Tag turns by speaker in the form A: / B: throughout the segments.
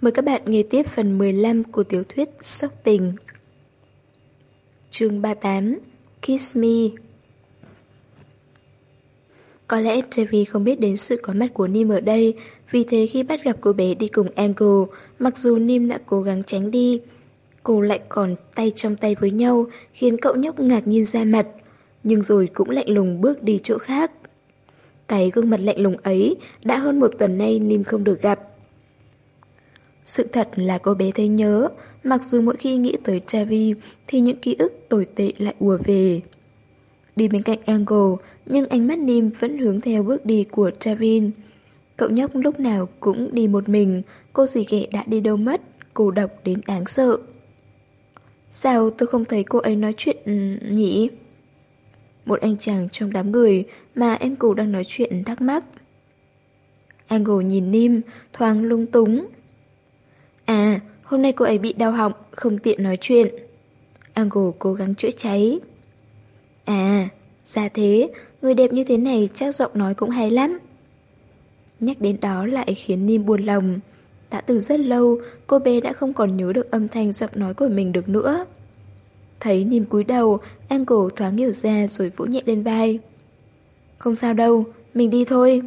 A: Mời các bạn nghe tiếp phần 15 của tiểu thuyết Sóc Tình. chương 38 Kiss Me Có lẽ Trevi không biết đến sự có mặt của Nim ở đây, vì thế khi bắt gặp cô bé đi cùng Angle, mặc dù Nim đã cố gắng tránh đi, cô lại còn tay trong tay với nhau, khiến cậu nhóc ngạc nhiên ra mặt, nhưng rồi cũng lạnh lùng bước đi chỗ khác. Cái gương mặt lạnh lùng ấy đã hơn một tuần nay Nim không được gặp. Sự thật là cô bé thấy nhớ, mặc dù mỗi khi nghĩ tới Chavi thì những ký ức tồi tệ lại ùa về. Đi bên cạnh Angle, nhưng ánh mắt Nim vẫn hướng theo bước đi của Travin. Cậu nhóc lúc nào cũng đi một mình, cô dì ghẻ đã đi đâu mất, cô độc đến đáng sợ. Sao tôi không thấy cô ấy nói chuyện ừ, nhỉ? Một anh chàng trong đám người mà Angle đang nói chuyện thắc mắc. Angle nhìn Nim, thoáng lung túng. À, hôm nay cô ấy bị đau họng, không tiện nói chuyện. Angle cố gắng chữa cháy. À, ra thế, người đẹp như thế này chắc giọng nói cũng hay lắm. Nhắc đến đó lại khiến Nim buồn lòng. Đã từ rất lâu, cô bé đã không còn nhớ được âm thanh giọng nói của mình được nữa. Thấy Nim cúi đầu, Angle thoáng hiểu ra rồi vỗ nhẹ lên vai. Không sao đâu, mình đi thôi.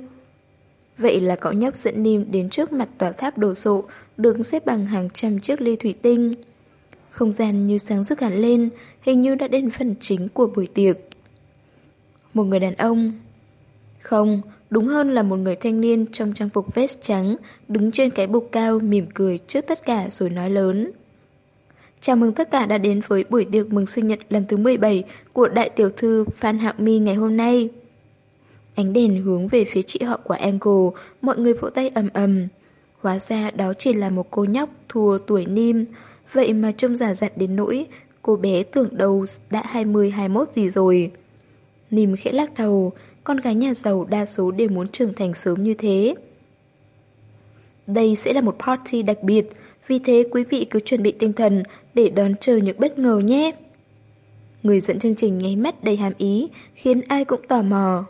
A: Vậy là cậu nhóc dẫn Nim đến trước mặt tòa tháp đồ sộ, được xếp bằng hàng trăm chiếc ly thủy tinh. Không gian như sáng rực hẳn lên, hình như đã đến phần chính của buổi tiệc. Một người đàn ông Không, đúng hơn là một người thanh niên trong trang phục vest trắng, đứng trên cái bục cao mỉm cười trước tất cả rồi nói lớn. Chào mừng tất cả đã đến với buổi tiệc mừng sinh nhật lần thứ 17 của đại tiểu thư Phan Hạo Mi ngày hôm nay. Ánh đèn hướng về phía chị họ của Angle, mọi người vỗ tay ầm ầm. Hóa ra đó chỉ là một cô nhóc thua tuổi Nim, vậy mà trông giả dặn đến nỗi cô bé tưởng đầu đã 20-21 gì rồi. Nìm khẽ lắc đầu, con gái nhà giàu đa số đều muốn trưởng thành sớm như thế. Đây sẽ là một party đặc biệt, vì thế quý vị cứ chuẩn bị tinh thần để đón chờ những bất ngờ nhé. Người dẫn chương trình nháy mắt đầy hàm ý, khiến ai cũng tò mò.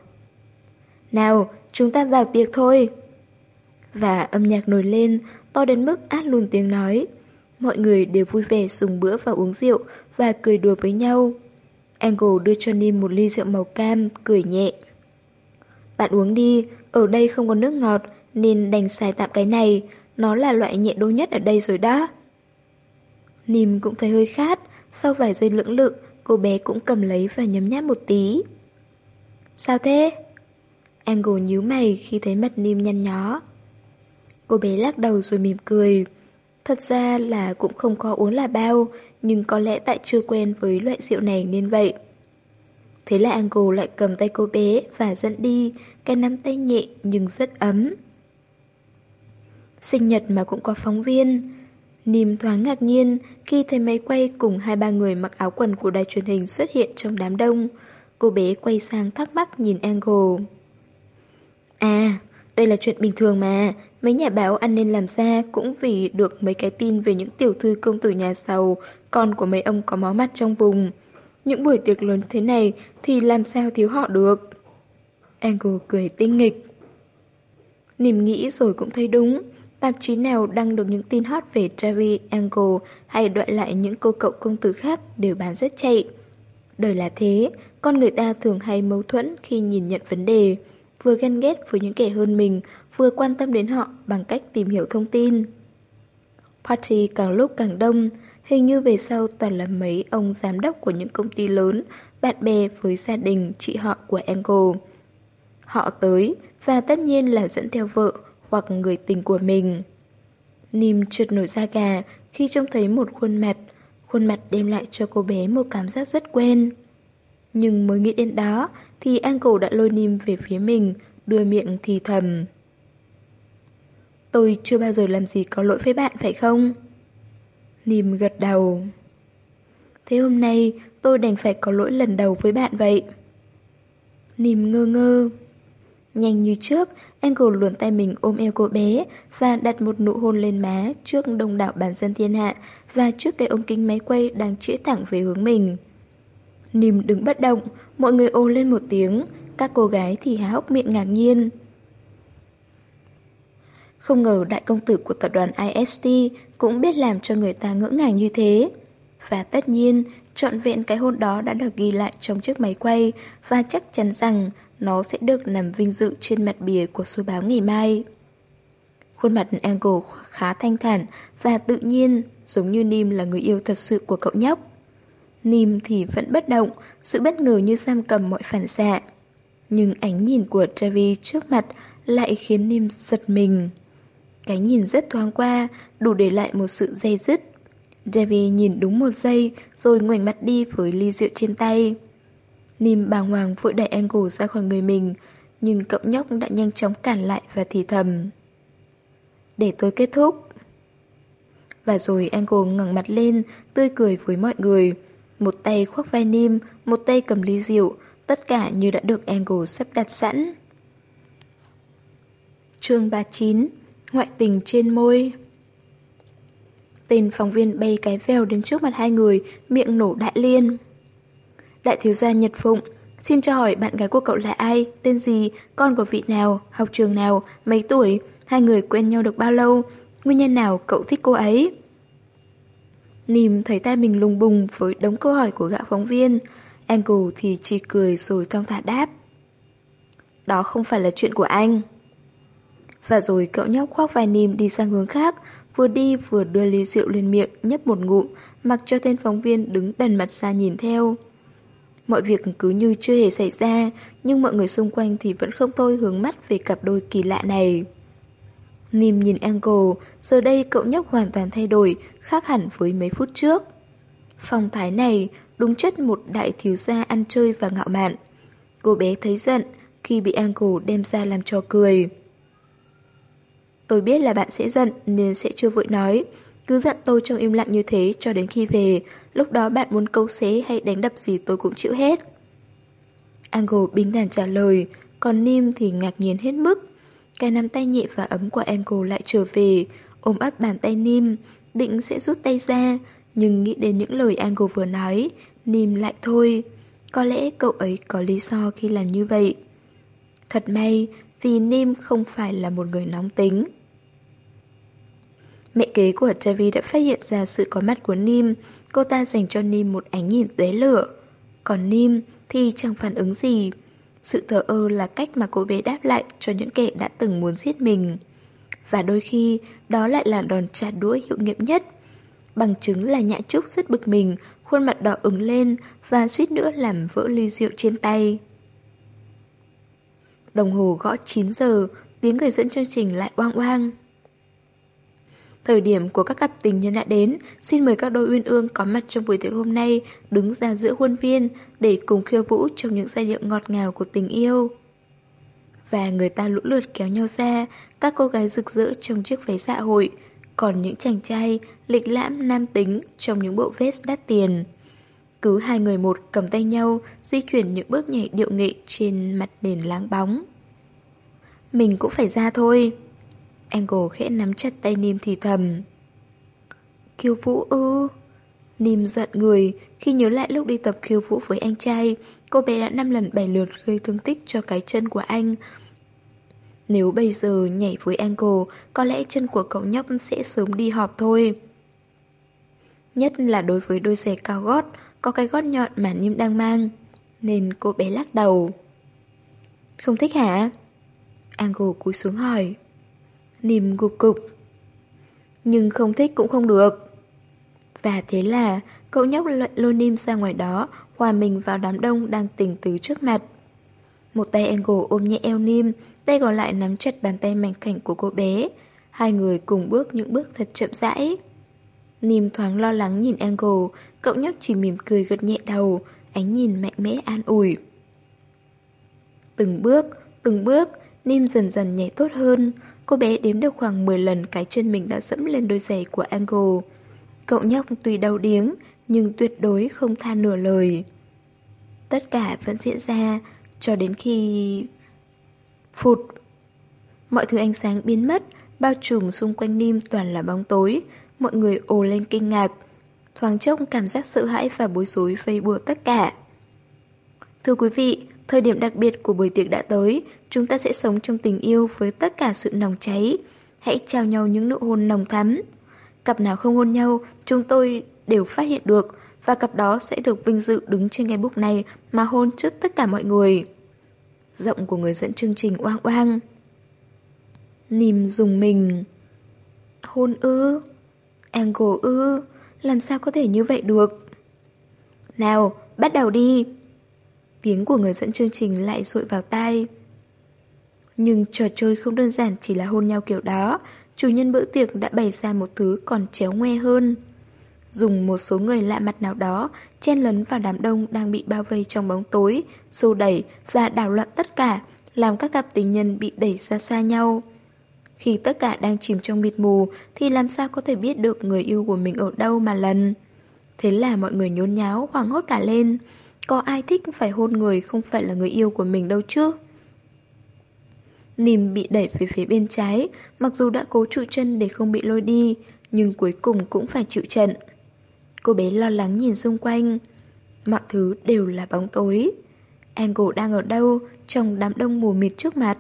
A: Nào, chúng ta vào tiệc thôi. Và âm nhạc nổi lên, to đến mức át luôn tiếng nói. Mọi người đều vui vẻ dùng bữa và uống rượu và cười đùa với nhau. Angle đưa cho Nim một ly rượu màu cam, cười nhẹ. Bạn uống đi, ở đây không có nước ngọt nên đành xài tạm cái này, nó là loại nhẹ đô nhất ở đây rồi đó. Nim cũng thấy hơi khát, sau vài giây lưỡng lự, cô bé cũng cầm lấy và nhấm nháp một tí. Sao thế? Angle nhíu mày khi thấy mặt Nim nhăn nhó. Cô bé lắc đầu rồi mỉm cười. Thật ra là cũng không có uống là bao, nhưng có lẽ tại chưa quen với loại rượu này nên vậy. Thế là Angle lại cầm tay cô bé và dẫn đi, cái nắm tay nhẹ nhưng rất ấm. Sinh nhật mà cũng có phóng viên. Nìm thoáng ngạc nhiên khi thấy máy quay cùng hai ba người mặc áo quần của đài truyền hình xuất hiện trong đám đông. Cô bé quay sang thắc mắc nhìn Angle. Đây là chuyện bình thường mà, mấy nhà báo ăn nên làm ra cũng vì được mấy cái tin về những tiểu thư công tử nhà giàu, con của mấy ông có máu mặt trong vùng. Những buổi tiệc lớn thế này thì làm sao thiếu họ được. Angle cười tinh nghịch. Nìm nghĩ rồi cũng thấy đúng. Tạp chí nào đăng được những tin hot về Travis Angle hay đoạn lại những cô cậu công tử khác đều bán rất chạy. Đời là thế, con người ta thường hay mâu thuẫn khi nhìn nhận vấn đề vừa ghen ghét với những kẻ hơn mình, vừa quan tâm đến họ bằng cách tìm hiểu thông tin. Party càng lúc càng đông, hình như về sau toàn là mấy ông giám đốc của những công ty lớn, bạn bè với gia đình, chị họ của Angle. Họ tới, và tất nhiên là dẫn theo vợ hoặc người tình của mình. Nim trượt nổi da gà khi trông thấy một khuôn mặt, khuôn mặt đem lại cho cô bé một cảm giác rất quen. Nhưng mới nghĩ đến đó, thì Angle đã lôi Nim về phía mình, đưa miệng thì thầm. Tôi chưa bao giờ làm gì có lỗi với bạn phải không? Nim gật đầu. Thế hôm nay tôi đành phải có lỗi lần đầu với bạn vậy. Nim ngơ ngơ. Nhanh như trước, Angle luồn tay mình ôm eo cô bé và đặt một nụ hôn lên má trước đông đảo bản dân thiên hạ và trước cái ống kính máy quay đang chĩa thẳng về hướng mình. Nìm đứng bất động, mọi người ô lên một tiếng, các cô gái thì há hốc miệng ngạc nhiên. Không ngờ đại công tử của tập đoàn IST cũng biết làm cho người ta ngỡ ngàng như thế. Và tất nhiên, trọn vẹn cái hôn đó đã được ghi lại trong chiếc máy quay và chắc chắn rằng nó sẽ được nằm vinh dự trên mặt bìa của số báo ngày mai. Khuôn mặt Angle khá thanh thản và tự nhiên, giống như Nim là người yêu thật sự của cậu nhóc. Nim thì vẫn bất động, sự bất ngờ như giam cầm mọi phản xạ. Nhưng ánh nhìn của Travi trước mặt lại khiến Nim giật mình. Cái nhìn rất thoáng qua, đủ để lại một sự dây dứt. Javi nhìn đúng một giây rồi ngoảnh mặt đi với ly rượu trên tay. Nim bàng hoàng vội đẩy Angle ra khỏi người mình, nhưng cậu nhóc đã nhanh chóng cản lại và thì thầm. Để tôi kết thúc. Và rồi Angle ngẩng mặt lên, tươi cười với mọi người. Một tay khoác vai Nim, một tay cầm ly rượu, tất cả như đã được Angle sắp đặt sẵn. chương 39 Ngoại tình trên môi Tên phóng viên bay cái vèo đến trước mặt hai người, miệng nổ đại liên. Đại thiếu gia Nhật Phụng, xin cho hỏi bạn gái của cậu là ai, tên gì, con của vị nào, học trường nào, mấy tuổi, hai người quen nhau được bao lâu, nguyên nhân nào cậu thích cô ấy? Nìm thấy tay mình lùng bùng với đống câu hỏi của gã phóng viên. Angle thì chỉ cười rồi thong thả đáp. Đó không phải là chuyện của anh. Và rồi cậu nhóc khoác vai Nìm đi sang hướng khác, vừa đi vừa đưa ly rượu lên miệng nhấp một ngụm, mặc cho tên phóng viên đứng đần mặt xa nhìn theo. Mọi việc cứ như chưa hề xảy ra, nhưng mọi người xung quanh thì vẫn không thôi hướng mắt về cặp đôi kỳ lạ này. Nìm nhìn Angle, giờ đây cậu nhóc hoàn toàn thay đổi, khác hẳn với mấy phút trước. Phong thái này đúng chất một đại thiếu gia ăn chơi và ngạo mạn. Cô bé thấy giận khi bị Angle đem ra làm trò cười. Tôi biết là bạn sẽ giận nên sẽ chưa vội nói. Cứ giận tôi trong im lặng như thế cho đến khi về, lúc đó bạn muốn câu xế hay đánh đập gì tôi cũng chịu hết. Angle bình thản trả lời, còn Nim thì ngạc nhiên hết mức. Cái nắm tay nhẹ và ấm của Angle lại trở về, ôm ấp bàn tay Nim, định sẽ rút tay ra, nhưng nghĩ đến những lời Angle vừa nói, Nim lại thôi. Có lẽ cậu ấy có lý do khi làm như vậy. Thật may, vì Nim không phải là một người nóng tính. Mẹ kế của Javi đã phát hiện ra sự có mặt của Nim, cô ta dành cho Nim một ánh nhìn tuế lửa. Còn Nim thì chẳng phản ứng gì. Sự thờ ơ là cách mà cô bé đáp lại cho những kẻ đã từng muốn giết mình. Và đôi khi, đó lại là đòn trả đũa hiệu nghiệm nhất. Bằng chứng là Nhã Trúc rất bực mình, khuôn mặt đỏ ứng lên và suýt nữa làm vỡ ly rượu trên tay. Đồng hồ gõ 9 giờ, tiếng người dẫn chương trình lại oang oang. Thời điểm của các cặp tình nhân đã đến, xin mời các đôi uyên ương có mặt trong buổi tiệc hôm nay đứng ra giữa khuôn viên để cùng khiêu vũ trong những giai điệu ngọt ngào của tình yêu. Và người ta lũ lượt kéo nhau ra, các cô gái rực rỡ trong chiếc váy dạ hội, còn những chàng trai lịch lãm nam tính trong những bộ vest đắt tiền. Cứ hai người một cầm tay nhau, di chuyển những bước nhảy điệu nghệ trên mặt nền láng bóng. Mình cũng phải ra thôi. Angle khẽ nắm chặt tay Nim thì thầm. Kiều vũ ư? Nim giận người khi nhớ lại lúc đi tập khiêu vũ với anh trai, cô bé đã năm lần bảy lượt gây thương tích cho cái chân của anh. Nếu bây giờ nhảy với Angle, có lẽ chân của cậu nhóc sẽ sớm đi họp thôi. Nhất là đối với đôi giày cao gót, có cái gót nhọn mà Nim đang mang. Nên cô bé lắc đầu. Không thích hả? Angle cúi xuống hỏi. Nìm gục cục. Nhưng không thích cũng không được. Và thế là cậu nhóc lôi Nim ra ngoài đó, hòa mình vào đám đông đang tỉnh tứ trước mặt. Một tay Angle ôm nhẹ eo Nim, tay còn lại nắm chặt bàn tay mảnh khảnh của cô bé. Hai người cùng bước những bước thật chậm rãi. Nim thoáng lo lắng nhìn Angle, cậu nhóc chỉ mỉm cười gật nhẹ đầu, ánh nhìn mạnh mẽ an ủi. Từng bước, từng bước, Nim dần dần nhảy tốt hơn. Cô bé đếm được khoảng 10 lần cái chân mình đã dẫm lên đôi giày của Angle. Cậu nhóc tuy đau điếng, nhưng tuyệt đối không tha nửa lời. Tất cả vẫn diễn ra cho đến khi... Phụt! Mọi thứ ánh sáng biến mất, bao trùm xung quanh Nim toàn là bóng tối. Mọi người ồ lên kinh ngạc. Thoáng chốc cảm giác sợ hãi và bối rối vây bùa tất cả. Thưa quý vị, Thời điểm đặc biệt của buổi tiệc đã tới, chúng ta sẽ sống trong tình yêu với tất cả sự nồng cháy. hãy trao nhau những nụ hôn nồng thắm. Cặp nào không hôn nhau, chúng tôi đều phát hiện được, và cặp đó sẽ được vinh dự đứng trên ngay bục này mà hôn trước tất cả mọi người. Giọng của người dẫn chương trình oang oang. Nìm dùng mình. Hôn ư? Angle ư? Làm sao có thể như vậy được? Nào, bắt đầu đi! Tiếng của người dẫn chương trình lại rội vào tai. Nhưng trò chơi không đơn giản chỉ là hôn nhau kiểu đó, chủ nhân bữa tiệc đã bày ra một thứ còn chéo ngoe hơn. Dùng một số người lạ mặt nào đó chen lấn vào đám đông đang bị bao vây trong bóng tối, xô đẩy và đảo loạn tất cả, làm các cặp tình nhân bị đẩy ra xa nhau. Khi tất cả đang chìm trong mịt mù thì làm sao có thể biết được người yêu của mình ở đâu mà lần. Thế là mọi người nhốn nháo, hoảng hốt cả lên. Có ai thích phải hôn người không phải là người yêu của mình đâu chứ? Nìm bị đẩy về phía bên trái, mặc dù đã cố trụ chân để không bị lôi đi, nhưng cuối cùng cũng phải chịu trận. Cô bé lo lắng nhìn xung quanh. Mọi thứ đều là bóng tối. Angle đang ở đâu trong đám đông mù mịt trước mặt?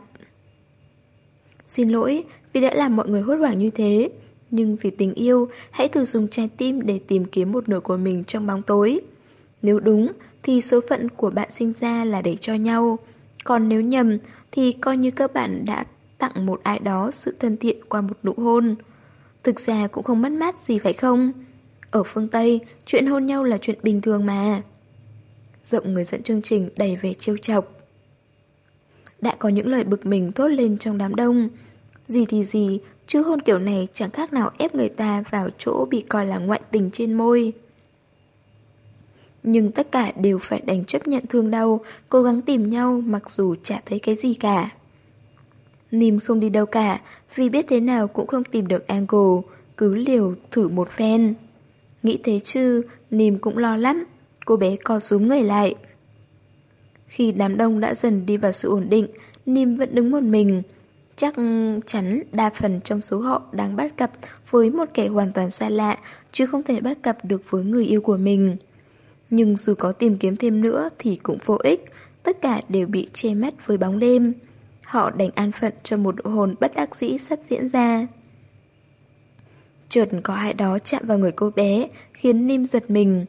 A: Xin lỗi vì đã làm mọi người hốt hoảng như thế. Nhưng vì tình yêu, hãy thử dùng trái tim để tìm kiếm một nửa của mình trong bóng tối. Nếu đúng, thì số phận của bạn sinh ra là để cho nhau. Còn nếu nhầm, thì coi như các bạn đã tặng một ai đó sự thân thiện qua một nụ hôn. Thực ra cũng không mất mát gì phải không? Ở phương Tây, chuyện hôn nhau là chuyện bình thường mà. Rộng người dẫn chương trình đầy vẻ trêu chọc. Đã có những lời bực mình thốt lên trong đám đông. Gì thì gì, chứ hôn kiểu này chẳng khác nào ép người ta vào chỗ bị coi là ngoại tình trên môi. Nhưng tất cả đều phải đành chấp nhận thương đau, cố gắng tìm nhau mặc dù chả thấy cái gì cả. Nìm không đi đâu cả, vì biết thế nào cũng không tìm được Angle, cứ liều thử một phen. Nghĩ thế chứ, Nìm cũng lo lắm, cô bé co xuống người lại. Khi đám đông đã dần đi vào sự ổn định, Nìm vẫn đứng một mình. Chắc chắn đa phần trong số họ đang bắt gặp với một kẻ hoàn toàn xa lạ, chứ không thể bắt gặp được với người yêu của mình. Nhưng dù có tìm kiếm thêm nữa thì cũng vô ích, tất cả đều bị che mắt với bóng đêm. Họ đành an phận cho một độ hồn bất đắc dĩ sắp diễn ra. Chợt có ai đó chạm vào người cô bé, khiến Nim giật mình.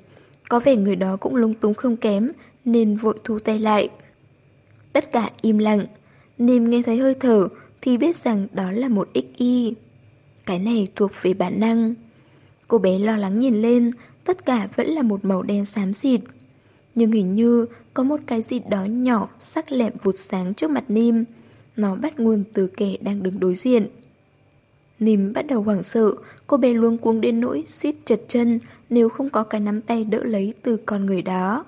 A: Có vẻ người đó cũng lung túng không kém, nên vội thu tay lại. Tất cả im lặng. Nim nghe thấy hơi thở, thì biết rằng đó là một XY. Cái này thuộc về bản năng. Cô bé lo lắng nhìn lên, tất cả vẫn là một màu đen xám xịt. Nhưng hình như có một cái gì đó nhỏ, sắc lẹm vụt sáng trước mặt Nim. Nó bắt nguồn từ kẻ đang đứng đối diện. Nim bắt đầu hoảng sợ, cô bé luôn cuống đến nỗi suýt chật chân nếu không có cái nắm tay đỡ lấy từ con người đó.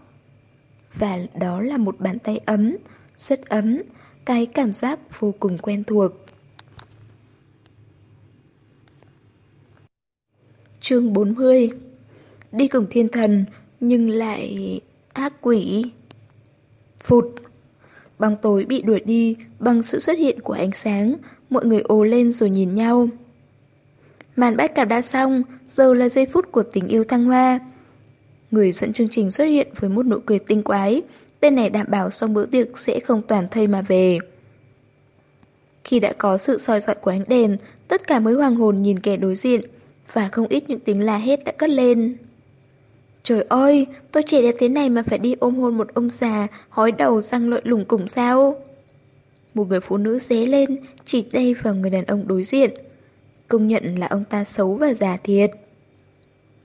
A: Và đó là một bàn tay ấm, rất ấm, cái cảm giác vô cùng quen thuộc. Chương 40 Đi cùng thiên thần, nhưng lại ác quỷ. Phụt Bóng tối bị đuổi đi bằng sự xuất hiện của ánh sáng, mọi người ồ lên rồi nhìn nhau. Màn bắt cặp đã xong, giờ là giây phút của tình yêu thăng hoa. Người dẫn chương trình xuất hiện với một nụ cười tinh quái, tên này đảm bảo xong bữa tiệc sẽ không toàn thây mà về. Khi đã có sự soi dọi của ánh đèn, tất cả mới hoàng hồn nhìn kẻ đối diện, và không ít những tiếng la hét đã cất lên. Trời ơi, tôi trẻ đẹp thế này mà phải đi ôm hôn một ông già, hói đầu răng lợi lủng củng sao? Một người phụ nữ xé lên, chỉ tay vào người đàn ông đối diện. Công nhận là ông ta xấu và già thiệt.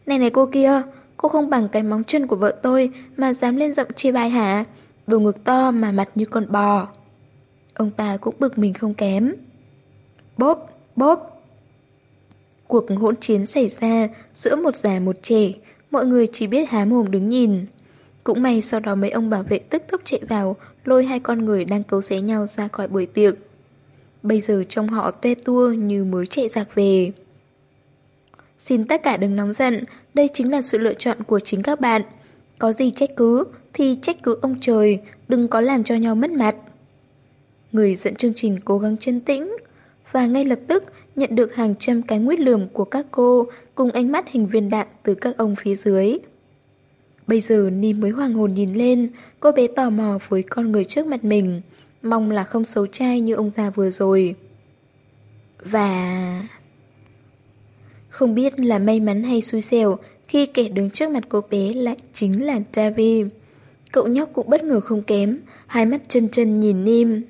A: Này này cô kia, cô không bằng cái móng chân của vợ tôi mà dám lên giọng chê bai hả? Đồ ngực to mà mặt như con bò. Ông ta cũng bực mình không kém. Bốp, bốp. Cuộc hỗn chiến xảy ra giữa một già một trẻ, mọi người chỉ biết há mồm đứng nhìn. Cũng may sau đó mấy ông bảo vệ tức tốc chạy vào, lôi hai con người đang cấu xé nhau ra khỏi buổi tiệc. Bây giờ trong họ tuê tua như mới chạy giặc về. Xin tất cả đừng nóng giận, đây chính là sự lựa chọn của chính các bạn. Có gì trách cứ, thì trách cứ ông trời, đừng có làm cho nhau mất mặt. Người dẫn chương trình cố gắng chân tĩnh, và ngay lập tức nhận được hàng trăm cái nguyết lườm của các cô cùng ánh mắt hình viên đạn từ các ông phía dưới. Bây giờ ni mới hoàng hồn nhìn lên, cô bé tò mò với con người trước mặt mình, mong là không xấu trai như ông già vừa rồi. Và... Không biết là may mắn hay xui xẻo khi kẻ đứng trước mặt cô bé lại chính là Travi. Cậu nhóc cũng bất ngờ không kém, hai mắt chân chân nhìn Nim.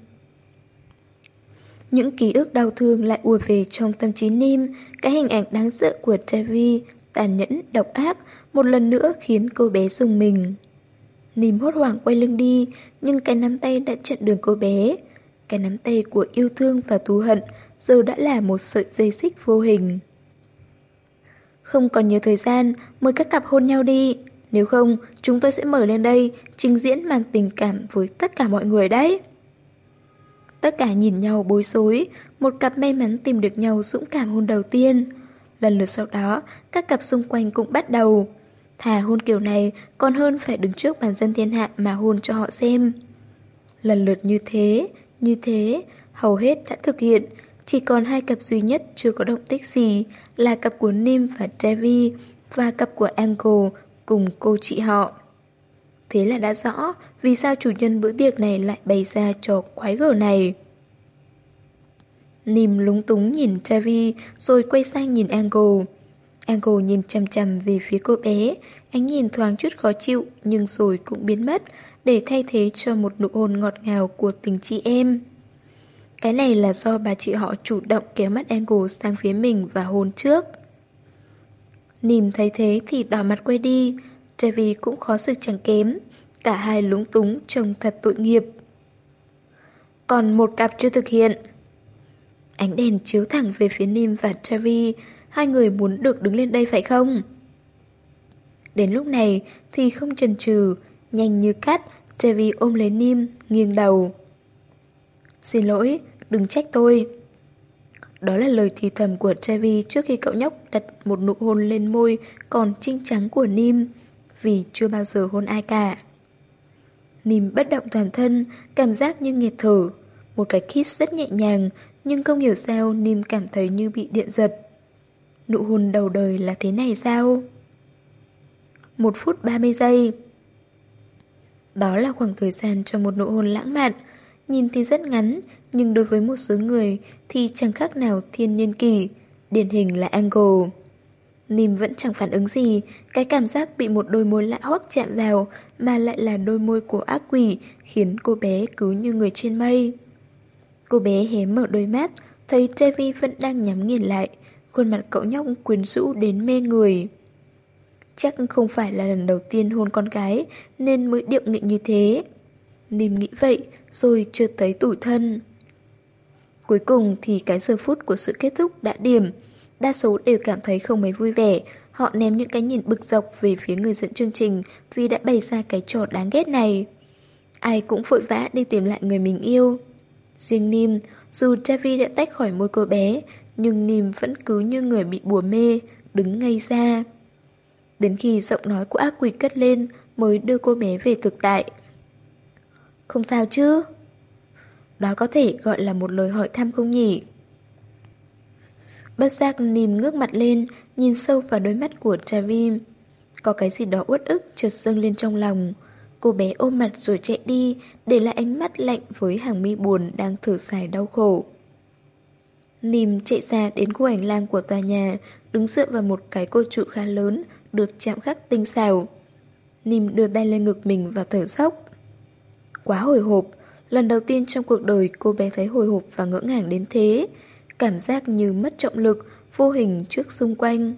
A: Những ký ức đau thương lại ùa về trong tâm trí Nim, cái hình ảnh đáng sợ của Trevi tàn nhẫn, độc ác, một lần nữa khiến cô bé dùng mình. Nim hốt hoảng quay lưng đi, nhưng cái nắm tay đã chặn đường cô bé. Cái nắm tay của yêu thương và thù hận giờ đã là một sợi dây xích vô hình. Không còn nhiều thời gian, mời các cặp hôn nhau đi. Nếu không, chúng tôi sẽ mở lên đây, trình diễn màn tình cảm với tất cả mọi người đấy. Tất cả nhìn nhau bối rối, một cặp may mắn tìm được nhau dũng cảm hôn đầu tiên. Lần lượt sau đó, các cặp xung quanh cũng bắt đầu. Thà hôn kiểu này còn hơn phải đứng trước bàn dân thiên hạ mà hôn cho họ xem. Lần lượt như thế, như thế, hầu hết đã thực hiện, chỉ còn hai cặp duy nhất chưa có động tích gì là cặp của Nim và Trevi và cặp của Angle cùng cô chị họ. Thế là đã rõ vì sao chủ nhân bữa tiệc này lại bày ra trò quái gở này. Nìm lúng túng nhìn Trevi rồi quay sang nhìn Angle. Angle nhìn chằm chằm về phía cô bé, ánh nhìn thoáng chút khó chịu nhưng rồi cũng biến mất để thay thế cho một nụ hôn ngọt ngào của tình chị em. Cái này là do bà chị họ chủ động kéo mắt Angle sang phía mình và hôn trước. Nìm thấy thế thì đỏ mặt quay đi, Trevi cũng khó xử chẳng kém. Cả hai lúng túng trông thật tội nghiệp. Còn một cặp chưa thực hiện. Ánh đèn chiếu thẳng về phía Nim và Trevi, hai người muốn được đứng lên đây phải không? Đến lúc này thì không chần chừ, nhanh như cắt, Trevi ôm lấy Nim, nghiêng đầu. Xin lỗi, đừng trách tôi. Đó là lời thì thầm của Trevi trước khi cậu nhóc đặt một nụ hôn lên môi còn trinh trắng của Nim, vì chưa bao giờ hôn ai cả. Nìm bất động toàn thân, cảm giác như nghiệt thở. Một cái kiss rất nhẹ nhàng, nhưng không hiểu sao Nìm cảm thấy như bị điện giật. Nụ hôn đầu đời là thế này sao? Một phút 30 giây. Đó là khoảng thời gian cho một nụ hôn lãng mạn, Nhìn thì rất ngắn, nhưng đối với một số người thì chẳng khác nào thiên niên kỳ, điển hình là Angle. Nìm vẫn chẳng phản ứng gì, cái cảm giác bị một đôi môi lạ hoắc chạm vào mà lại là đôi môi của ác quỷ khiến cô bé cứ như người trên mây. Cô bé hé mở đôi mắt, thấy Trevi vẫn đang nhắm nghiền lại, khuôn mặt cậu nhóc quyến rũ đến mê người. Chắc không phải là lần đầu tiên hôn con gái nên mới điệu nghị như thế. Nìm nghĩ vậy, rồi chưa thấy tủi thân. Cuối cùng thì cái giờ phút của sự kết thúc đã điểm. Đa số đều cảm thấy không mấy vui vẻ. Họ ném những cái nhìn bực dọc về phía người dẫn chương trình vì đã bày ra cái trò đáng ghét này. Ai cũng vội vã đi tìm lại người mình yêu. Riêng Nim, dù Javi đã tách khỏi môi cô bé, nhưng Nim vẫn cứ như người bị bùa mê, đứng ngây ra. Đến khi giọng nói của ác quỷ cất lên mới đưa cô bé về thực tại. Không sao chứ? Đó có thể gọi là một lời hỏi thăm không nhỉ? Bất giác nìm ngước mặt lên, nhìn sâu vào đôi mắt của Travim. Có cái gì đó uất ức trượt dâng lên trong lòng. Cô bé ôm mặt rồi chạy đi, để lại ánh mắt lạnh với hàng mi buồn đang thở dài đau khổ. Nìm chạy ra đến khu hành lang của tòa nhà, đứng dựa vào một cái cột trụ khá lớn, được chạm khắc tinh xảo. Nìm đưa tay lên ngực mình và thở sốc. Quá hồi hộp, lần đầu tiên trong cuộc đời cô bé thấy hồi hộp và ngỡ ngàng đến thế. Cảm giác như mất trọng lực, vô hình trước xung quanh.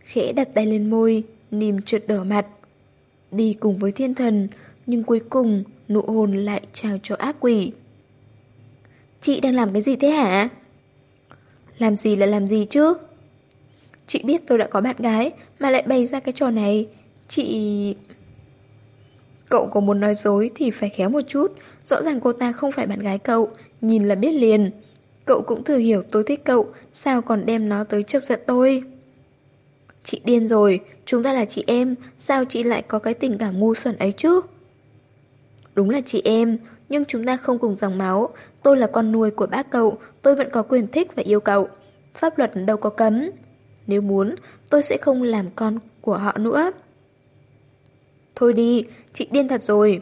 A: Khẽ đặt tay lên môi, Nìm trượt đỏ mặt. Đi cùng với thiên thần, nhưng cuối cùng nụ hôn lại trao cho ác quỷ. Chị đang làm cái gì thế hả? Làm gì là làm gì chứ? Chị biết tôi đã có bạn gái mà lại bày ra cái trò này. Chị... Cậu có muốn nói dối thì phải khéo một chút Rõ ràng cô ta không phải bạn gái cậu Nhìn là biết liền Cậu cũng thử hiểu tôi thích cậu Sao còn đem nó tới chọc giận tôi? Chị điên rồi Chúng ta là chị em Sao chị lại có cái tình cảm ngu xuẩn ấy chứ? Đúng là chị em Nhưng chúng ta không cùng dòng máu. Tôi là con nuôi của bác cậu Tôi vẫn có quyền thích và yêu cậu. Pháp luật đâu có cấm. Nếu muốn tôi sẽ không làm con của họ nữa. Thôi đi, chị điên thật rồi.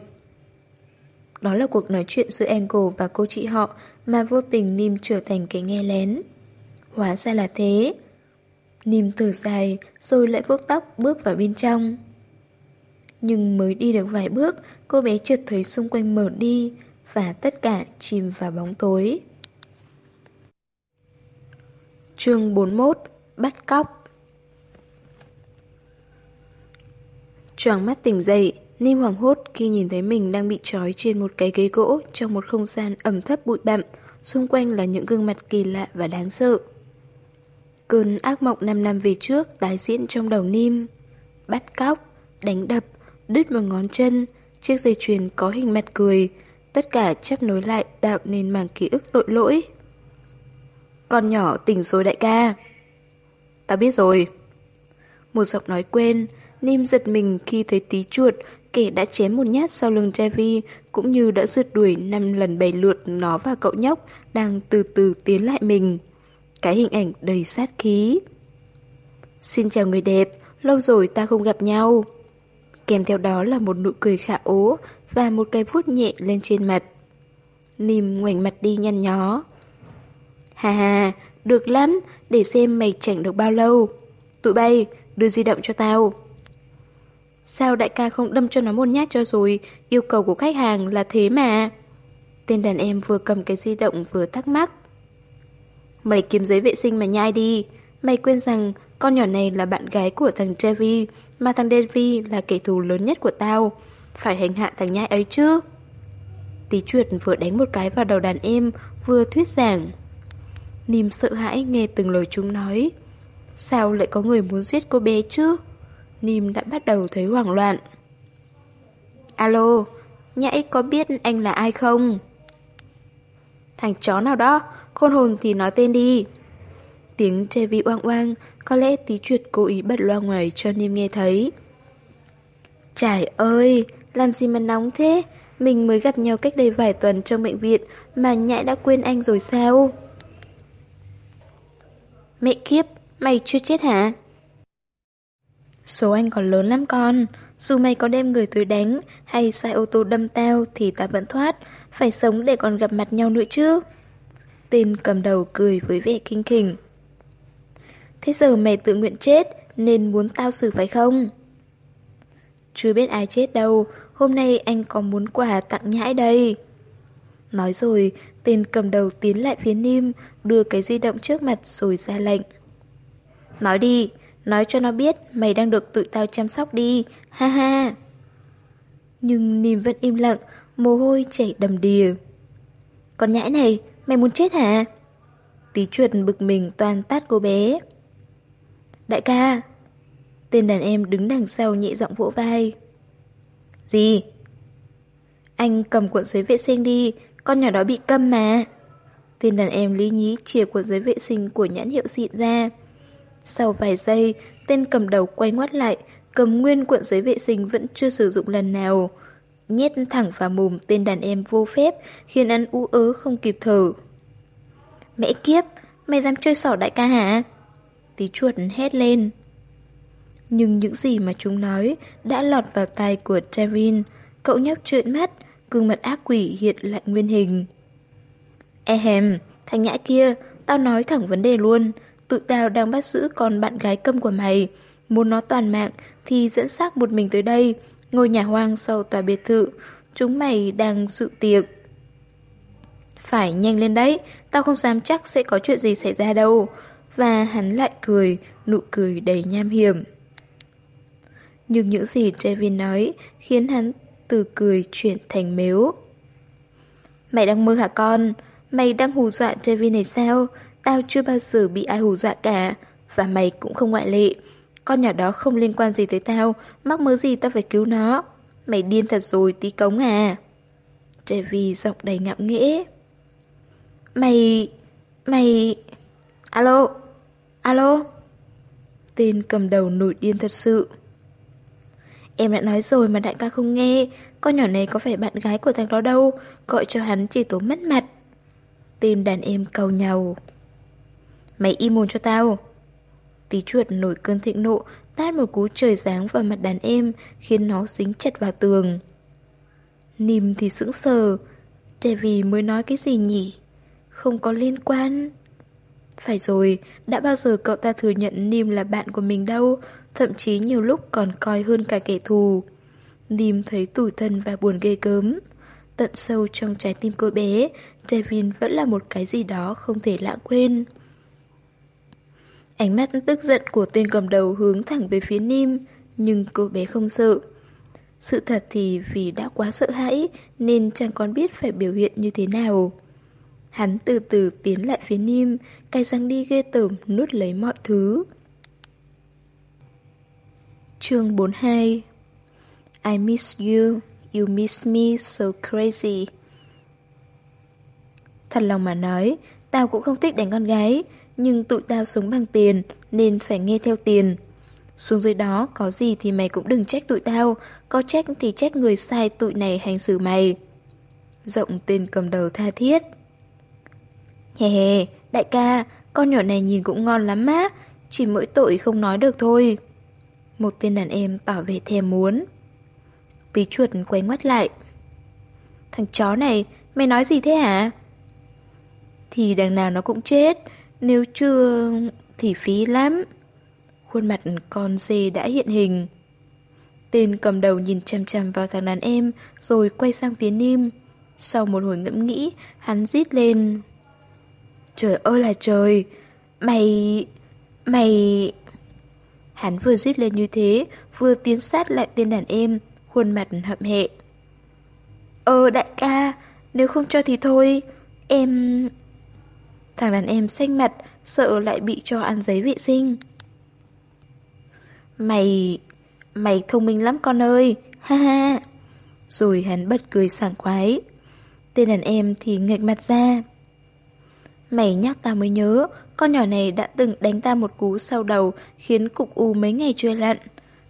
A: Đó là cuộc nói chuyện giữa Angle và cô chị họ mà vô tình Nim trở thành cái nghe lén. Hóa ra là thế. Nim thở dài rồi lại vuốt tóc bước vào bên trong. Nhưng mới đi được vài bước, cô bé chợt thấy xung quanh mở đi và tất cả chìm vào bóng tối. chương 41 Bắt cóc Choàng mắt tỉnh dậy, Nim hoảng hốt khi nhìn thấy mình đang bị trói trên một cái ghế gỗ trong một không gian ẩm thấp bụi bặm, xung quanh là những gương mặt kỳ lạ và đáng sợ. Cơn ác mộng 5 năm về trước tái diễn trong đầu Nim. Bắt cóc, đánh đập, đứt một ngón chân, chiếc dây chuyền có hình mặt cười, tất cả chấp nối lại tạo nên mảng ký ức tội lỗi. Con nhỏ tỉnh rồi đại ca. Ta biết rồi. Một giọng nói quen, Nim giật mình khi thấy tí chuột, kẻ đã chém một nhát sau lưng Javi, cũng như đã rượt đuổi năm lần bảy lượt nó và cậu nhóc, đang từ từ tiến lại mình. Cái hình ảnh đầy sát khí. Xin chào người đẹp, lâu rồi ta không gặp nhau. Kèm theo đó là một nụ cười khả ố và một cái vuốt nhẹ lên trên mặt. Nìm ngoảnh mặt đi nhăn nhó. Hà hà, được lắm, để xem mày chảnh được bao lâu. Tụi bay, đưa di động cho tao. Sao đại ca không đâm cho nó một nhát cho rồi, yêu cầu của khách hàng là thế mà. Tên đàn em vừa cầm cái di động vừa thắc mắc. Mày kiếm giấy vệ sinh mà nhai đi. Mày quên rằng con nhỏ này là bạn gái của thằng Trevi, mà thằng Devi là kẻ thù lớn nhất của tao. Phải hành hạ thằng nhai ấy chứ. Tí chuột vừa đánh một cái vào đầu đàn em, vừa thuyết giảng. Nìm sợ hãi nghe từng lời chúng nói. Sao lại có người muốn giết cô bé chứ? Nìm đã bắt đầu thấy hoảng loạn. Alo, nhãi có biết anh là ai không? Thằng chó nào đó, khôn hồn thì nói tên đi. Tiếng tre vị oang oang, có lẽ tí chuột cố ý bật loa ngoài cho Nìm nghe thấy. Trải ơi, làm gì mà nóng thế? Mình mới gặp nhau cách đây vài tuần trong bệnh viện mà nhãi đã quên anh rồi sao? Mẹ kiếp, mày chưa chết hả? Số anh còn lớn lắm con, dù mày có đem người tới đánh hay sai ô tô đâm tao thì ta vẫn thoát, phải sống để còn gặp mặt nhau nữa chứ. Tên cầm đầu cười với vẻ kinh khỉnh. Thế giờ mày tự nguyện chết nên muốn tao xử phải không? Chưa biết ai chết đâu, hôm nay anh có muốn quà tặng nhãi đây. Nói rồi, tên cầm đầu tiến lại phía Nim, đưa cái di động trước mặt rồi ra lệnh. Nói đi, nói cho nó biết mày đang được tụi tao chăm sóc đi, ha ha. Nhưng Nìm vẫn im lặng, mồ hôi chảy đầm đìa. Con nhãi này, mày muốn chết hả? Tí chuột bực mình toàn tát cô bé. Đại ca! Tên đàn em đứng đằng sau nhẹ giọng vỗ vai. Gì? Anh cầm cuộn giấy vệ sinh đi, con nhỏ đó bị câm mà. Tên đàn em lý nhí chìa cuộn giấy vệ sinh của nhãn hiệu xịn ra. Sau vài giây, tên cầm đầu quay ngoắt lại, cầm nguyên cuộn giấy vệ sinh vẫn chưa sử dụng lần nào. Nhét thẳng vào mồm tên đàn em vô phép, khiến anh ú ớ không kịp thở. Mẹ kiếp, mày dám chơi sỏ đại ca hả? Tí chuột hét lên. Nhưng những gì mà chúng nói đã lọt vào tai của Trevin. Cậu nhóc trợn mắt, gương mặt ác quỷ hiện lại nguyên hình. Ehem, thằng nhãi kia, tao nói thẳng vấn đề luôn. Tụi tao đang bắt giữ con bạn gái câm của mày. Muốn nó toàn mạng thì dẫn xác một mình tới đây. Ngôi nhà hoang sau tòa biệt thự. Chúng mày đang dự tiệc. Phải nhanh lên đấy, tao không dám chắc sẽ có chuyện gì xảy ra đâu. Và hắn lại cười, nụ cười đầy nham hiểm. Nhưng những gì Trevin nói khiến hắn từ cười chuyển thành mếu. Mày đang mơ hả con? Mày đang hù dọa Trevin này sao? Tao chưa bao giờ bị ai hù dọa cả, và mày cũng không ngoại lệ. Con nhỏ đó không liên quan gì tới tao, mắc mớ gì tao phải cứu nó. Mày điên thật rồi tí cống à. Trevi giọng đầy ngạo nghễ. Mày... mày... Alo? Alo? Tên cầm đầu nổi điên thật sự. Em đã nói rồi mà đại ca không nghe, con nhỏ này có phải bạn gái của thằng đó đâu, gọi cho hắn chỉ tốn mất mặt. Tên đàn em cầu nhau. Mày im mồm cho tao. Tí chuột nổi cơn thịnh nộ, tát một cú trời giáng vào mặt đàn em, khiến nó dính chặt vào tường. Nìm thì sững sờ, Trevi mới nói cái gì nhỉ? không có liên quan. Phải rồi, đã bao giờ cậu ta thừa nhận Nìm là bạn của mình đâu, thậm chí nhiều lúc còn coi hơn cả kẻ thù. Nìm thấy tủi thân và buồn ghê gớm. Tận sâu trong trái tim cô bé, Devin vẫn là một cái gì đó không thể lãng quên. Ánh mắt tức giận của tên cầm đầu hướng thẳng về phía Nim, nhưng cô bé không sợ. Sự thật thì vì đã quá sợ hãi nên chẳng còn biết phải biểu hiện như thế nào. Hắn từ từ tiến lại phía Nim, cái răng đi ghê tởm nuốt lấy mọi thứ. Chương 42 I miss you, you miss me so crazy. Thật lòng mà nói, tao cũng không thích đánh con gái, nhưng tụi tao sống bằng tiền nên phải nghe theo tiền. Xuống dưới đó có gì thì mày cũng đừng trách tụi tao, có trách thì trách người sai tụi này hành xử mày. Rộng tên cầm đầu tha thiết. Hè hè, đại ca, con nhỏ này nhìn cũng ngon lắm má, chỉ mỗi tội không nói được thôi. Một tên đàn em tỏ vẻ thèm muốn. Tí chuột quay ngoắt lại. Thằng chó này, mày nói gì thế hả? Thì đằng nào nó cũng chết, nếu chưa thì phí lắm. Khuôn mặt con dê đã hiện hình. Tên cầm đầu nhìn chăm chăm vào thằng đàn em rồi quay sang phía Nim. Sau một hồi ngẫm nghĩ, hắn rít lên. Trời ơi là trời! Mày... Mày... Hắn vừa rít lên như thế, vừa tiến sát lại tên đàn em, khuôn mặt hậm hệ Ờ đại ca, nếu không cho thì thôi, em... Thằng đàn em xanh mặt, sợ lại bị cho ăn giấy vệ sinh. Mày... Mày thông minh lắm con ơi, ha ha. Rồi hắn bật cười sảng khoái. Tên đàn em thì nghệch mặt ra. Mày nhắc tao mới nhớ, con nhỏ này đã từng đánh ta một cú sau đầu khiến cục u mấy ngày chưa lặn.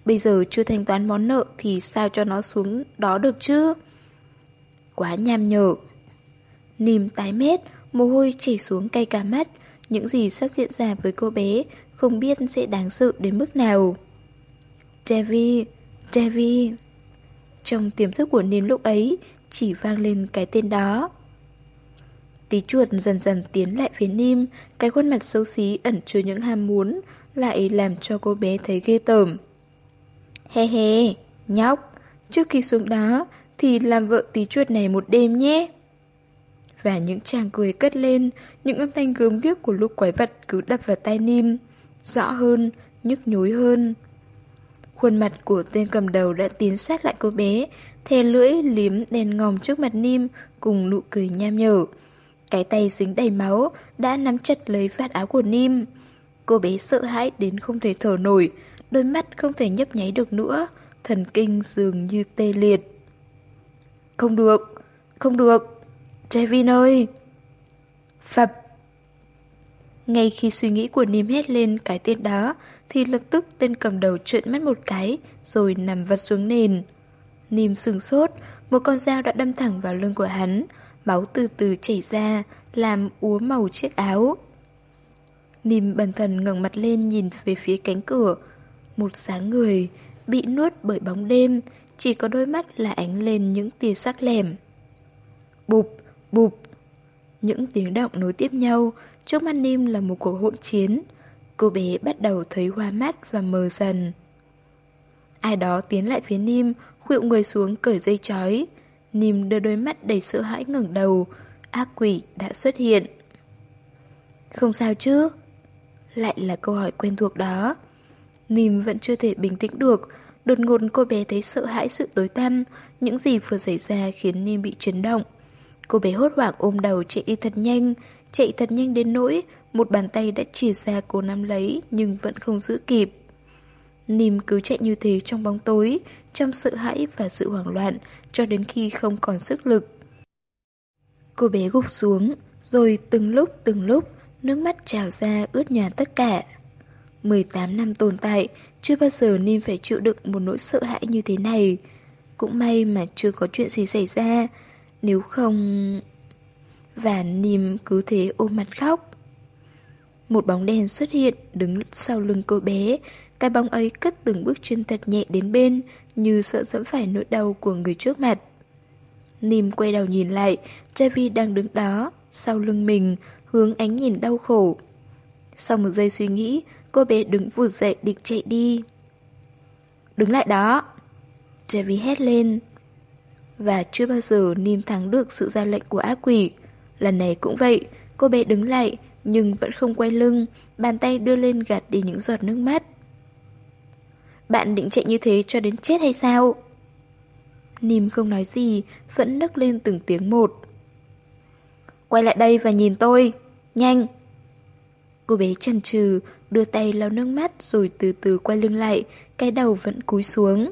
A: Bây giờ chưa thanh toán món nợ thì sao cho nó xuống đó được chứ? Quá nham nhở. Nìm tái mét, mồ hôi chảy xuống cay cả mắt. Những gì sắp diễn ra với cô bé không biết sẽ đáng sợ đến mức nào. Trevi, Trevi Trong tiềm thức của Nìm lúc ấy chỉ vang lên cái tên đó. Tí chuột dần dần tiến lại phía Nim, cái khuôn mặt xấu xí ẩn chứa những ham muốn, lại làm cho cô bé thấy ghê tởm. He he, nhóc, trước khi xuống đó thì làm vợ tí chuột này một đêm nhé. Và những chàng cười cất lên, những âm thanh gớm ghiếc của lúc quái vật cứ đập vào tai Nim, rõ hơn, nhức nhối hơn. Khuôn mặt của tên cầm đầu đã tiến sát lại cô bé, thè lưỡi liếm đèn ngòm trước mặt Nim cùng nụ cười nham nhở. Cái tay dính đầy máu đã nắm chặt lấy vạt áo của Nim. Cô bé sợ hãi đến không thể thở nổi, đôi mắt không thể nhấp nháy được nữa, thần kinh dường như tê liệt. Không được, không được, Javin ơi! Phập! Ngay khi suy nghĩ của Nìm hét lên cái tên đó, thì lập tức tên cầm đầu trợn mắt một cái, rồi nằm vật xuống nền. Nìm sừng sốt, một con dao đã đâm thẳng vào lưng của hắn, máu từ từ chảy ra, làm úa màu chiếc áo. Nìm bần thần ngẩng mặt lên nhìn về phía cánh cửa. Một sáng người, bị nuốt bởi bóng đêm, chỉ có đôi mắt là ánh lên những tia sắc lẻm. Bụp, bụp. Những tiếng động nối tiếp nhau, trước mắt Nim là một cuộc hỗn chiến. Cô bé bắt đầu thấy hoa mắt và mờ dần. Ai đó tiến lại phía Nim, khuỵu người xuống cởi dây chói. Nìm đưa đôi mắt đầy sợ hãi ngẩng đầu, ác quỷ đã xuất hiện. Không sao chứ? Lại là câu hỏi quen thuộc đó. Nìm vẫn chưa thể bình tĩnh được, đột ngột cô bé thấy sợ hãi sự tối tăm, những gì vừa xảy ra khiến Nìm bị chấn động. Cô bé hốt hoảng ôm đầu chạy đi thật nhanh, chạy thật nhanh đến nỗi một bàn tay đã chỉ ra cô nắm lấy nhưng vẫn không giữ kịp. Nìm cứ chạy như thế trong bóng tối, trong sợ hãi và sự hoảng loạn, cho đến khi không còn sức lực. Cô bé gục xuống, rồi từng lúc từng lúc, nước mắt trào ra ướt nhòa tất cả. 18 năm tồn tại, chưa bao giờ Nim phải chịu đựng một nỗi sợ hãi như thế này. Cũng may mà chưa có chuyện gì xảy ra, nếu không... Và niềm cứ thế ôm mặt khóc. Một bóng đen xuất hiện đứng sau lưng cô bé, cái bóng ấy cất từng bước chân thật nhẹ đến bên, như sợ dẫm phải nỗi đau của người trước mặt. Nìm quay đầu nhìn lại, Javi đang đứng đó, sau lưng mình, hướng ánh nhìn đau khổ. Sau một giây suy nghĩ, cô bé đứng vụt dậy định chạy đi. Đứng lại đó! Javi hét lên. Và chưa bao giờ Nim thắng được sự ra lệnh của ác quỷ. Lần này cũng vậy, cô bé đứng lại nhưng vẫn không quay lưng, bàn tay đưa lên gạt đi những giọt nước mắt. Bạn định chạy như thế cho đến chết hay sao? Nìm không nói gì, vẫn nấc lên từng tiếng một. Quay lại đây và nhìn tôi, nhanh! Cô bé chần chừ, đưa tay lau nước mắt rồi từ từ quay lưng lại, cái đầu vẫn cúi xuống.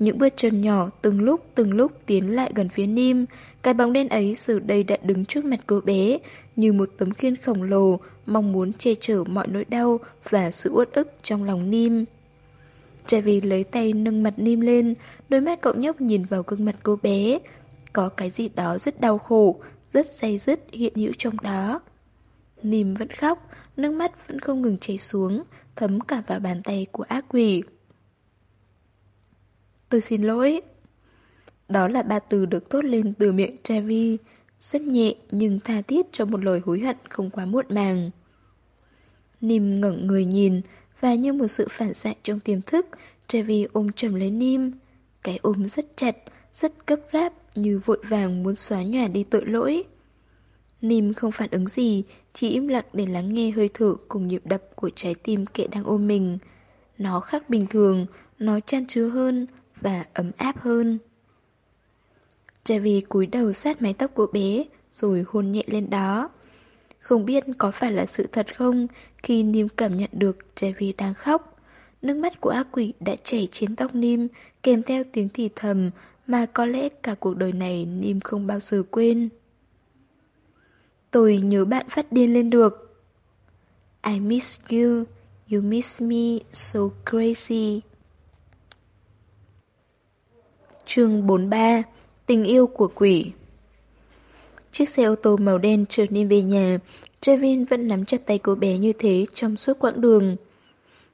A: Những bước chân nhỏ từng lúc từng lúc tiến lại gần phía Nim, cái bóng đen ấy giờ đây đã đứng trước mặt cô bé, như một tấm khiên khổng lồ, mong muốn che chở mọi nỗi đau và sự uất ức trong lòng Nim. Javi lấy tay nâng mặt Nim lên, đôi mắt cậu nhóc nhìn vào gương mặt cô bé. Có cái gì đó rất đau khổ, rất say dứt hiện hữu trong đó. Nim vẫn khóc, nước mắt vẫn không ngừng chảy xuống, thấm cả vào bàn tay của ác quỷ. Tôi xin lỗi. Đó là ba từ được tốt lên từ miệng Trevi, rất nhẹ nhưng tha thiết cho một lời hối hận không quá muộn màng. Nim ngẩng người nhìn, và như một sự phản xạ trong tiềm thức, Trevi ôm chầm lấy Nim. Cái ôm rất chặt, rất gấp gáp, như vội vàng muốn xóa nhòa đi tội lỗi. Nim không phản ứng gì, chỉ im lặng để lắng nghe hơi thở cùng nhịp đập của trái tim kệ đang ôm mình. Nó khác bình thường, nó chan chứa hơn và ấm áp hơn. Trevi cúi đầu sát mái tóc của bé, rồi hôn nhẹ lên đó. Không biết có phải là sự thật không khi Nim cảm nhận được Trevi đang khóc. Nước mắt của ác quỷ đã chảy trên tóc Nim, kèm theo tiếng thì thầm mà có lẽ cả cuộc đời này Nim không bao giờ quên. Tôi nhớ bạn phát điên lên được. I miss you, you miss me so crazy. Chương 43 Tình yêu của quỷ Chiếc xe ô tô màu đen trở nên về nhà, Trevin vẫn nắm chặt tay cô bé như thế trong suốt quãng đường.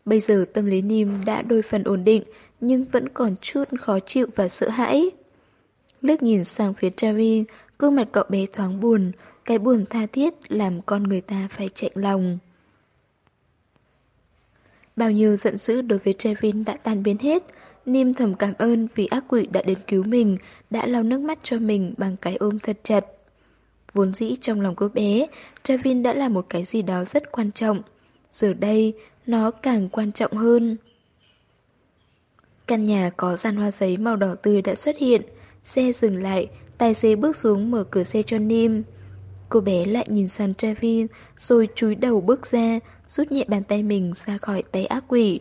A: Bây giờ tâm lý Nim đã đôi phần ổn định, nhưng vẫn còn chút khó chịu và sợ hãi. Lướt nhìn sang phía Trevin, gương mặt cậu bé thoáng buồn, cái buồn tha thiết làm con người ta phải chạy lòng. Bao nhiêu giận dữ đối với Trevin đã tan biến hết, Nim thầm cảm ơn vì ác quỷ đã đến cứu mình, đã lau nước mắt cho mình bằng cái ôm thật chặt. Vốn dĩ trong lòng cô bé, Travin đã là một cái gì đó rất quan trọng. Giờ đây, nó càng quan trọng hơn. Căn nhà có gian hoa giấy màu đỏ tươi đã xuất hiện. Xe dừng lại, tài xế bước xuống mở cửa xe cho Nim. Cô bé lại nhìn sang Travin, rồi chúi đầu bước ra, rút nhẹ bàn tay mình ra khỏi tay ác quỷ.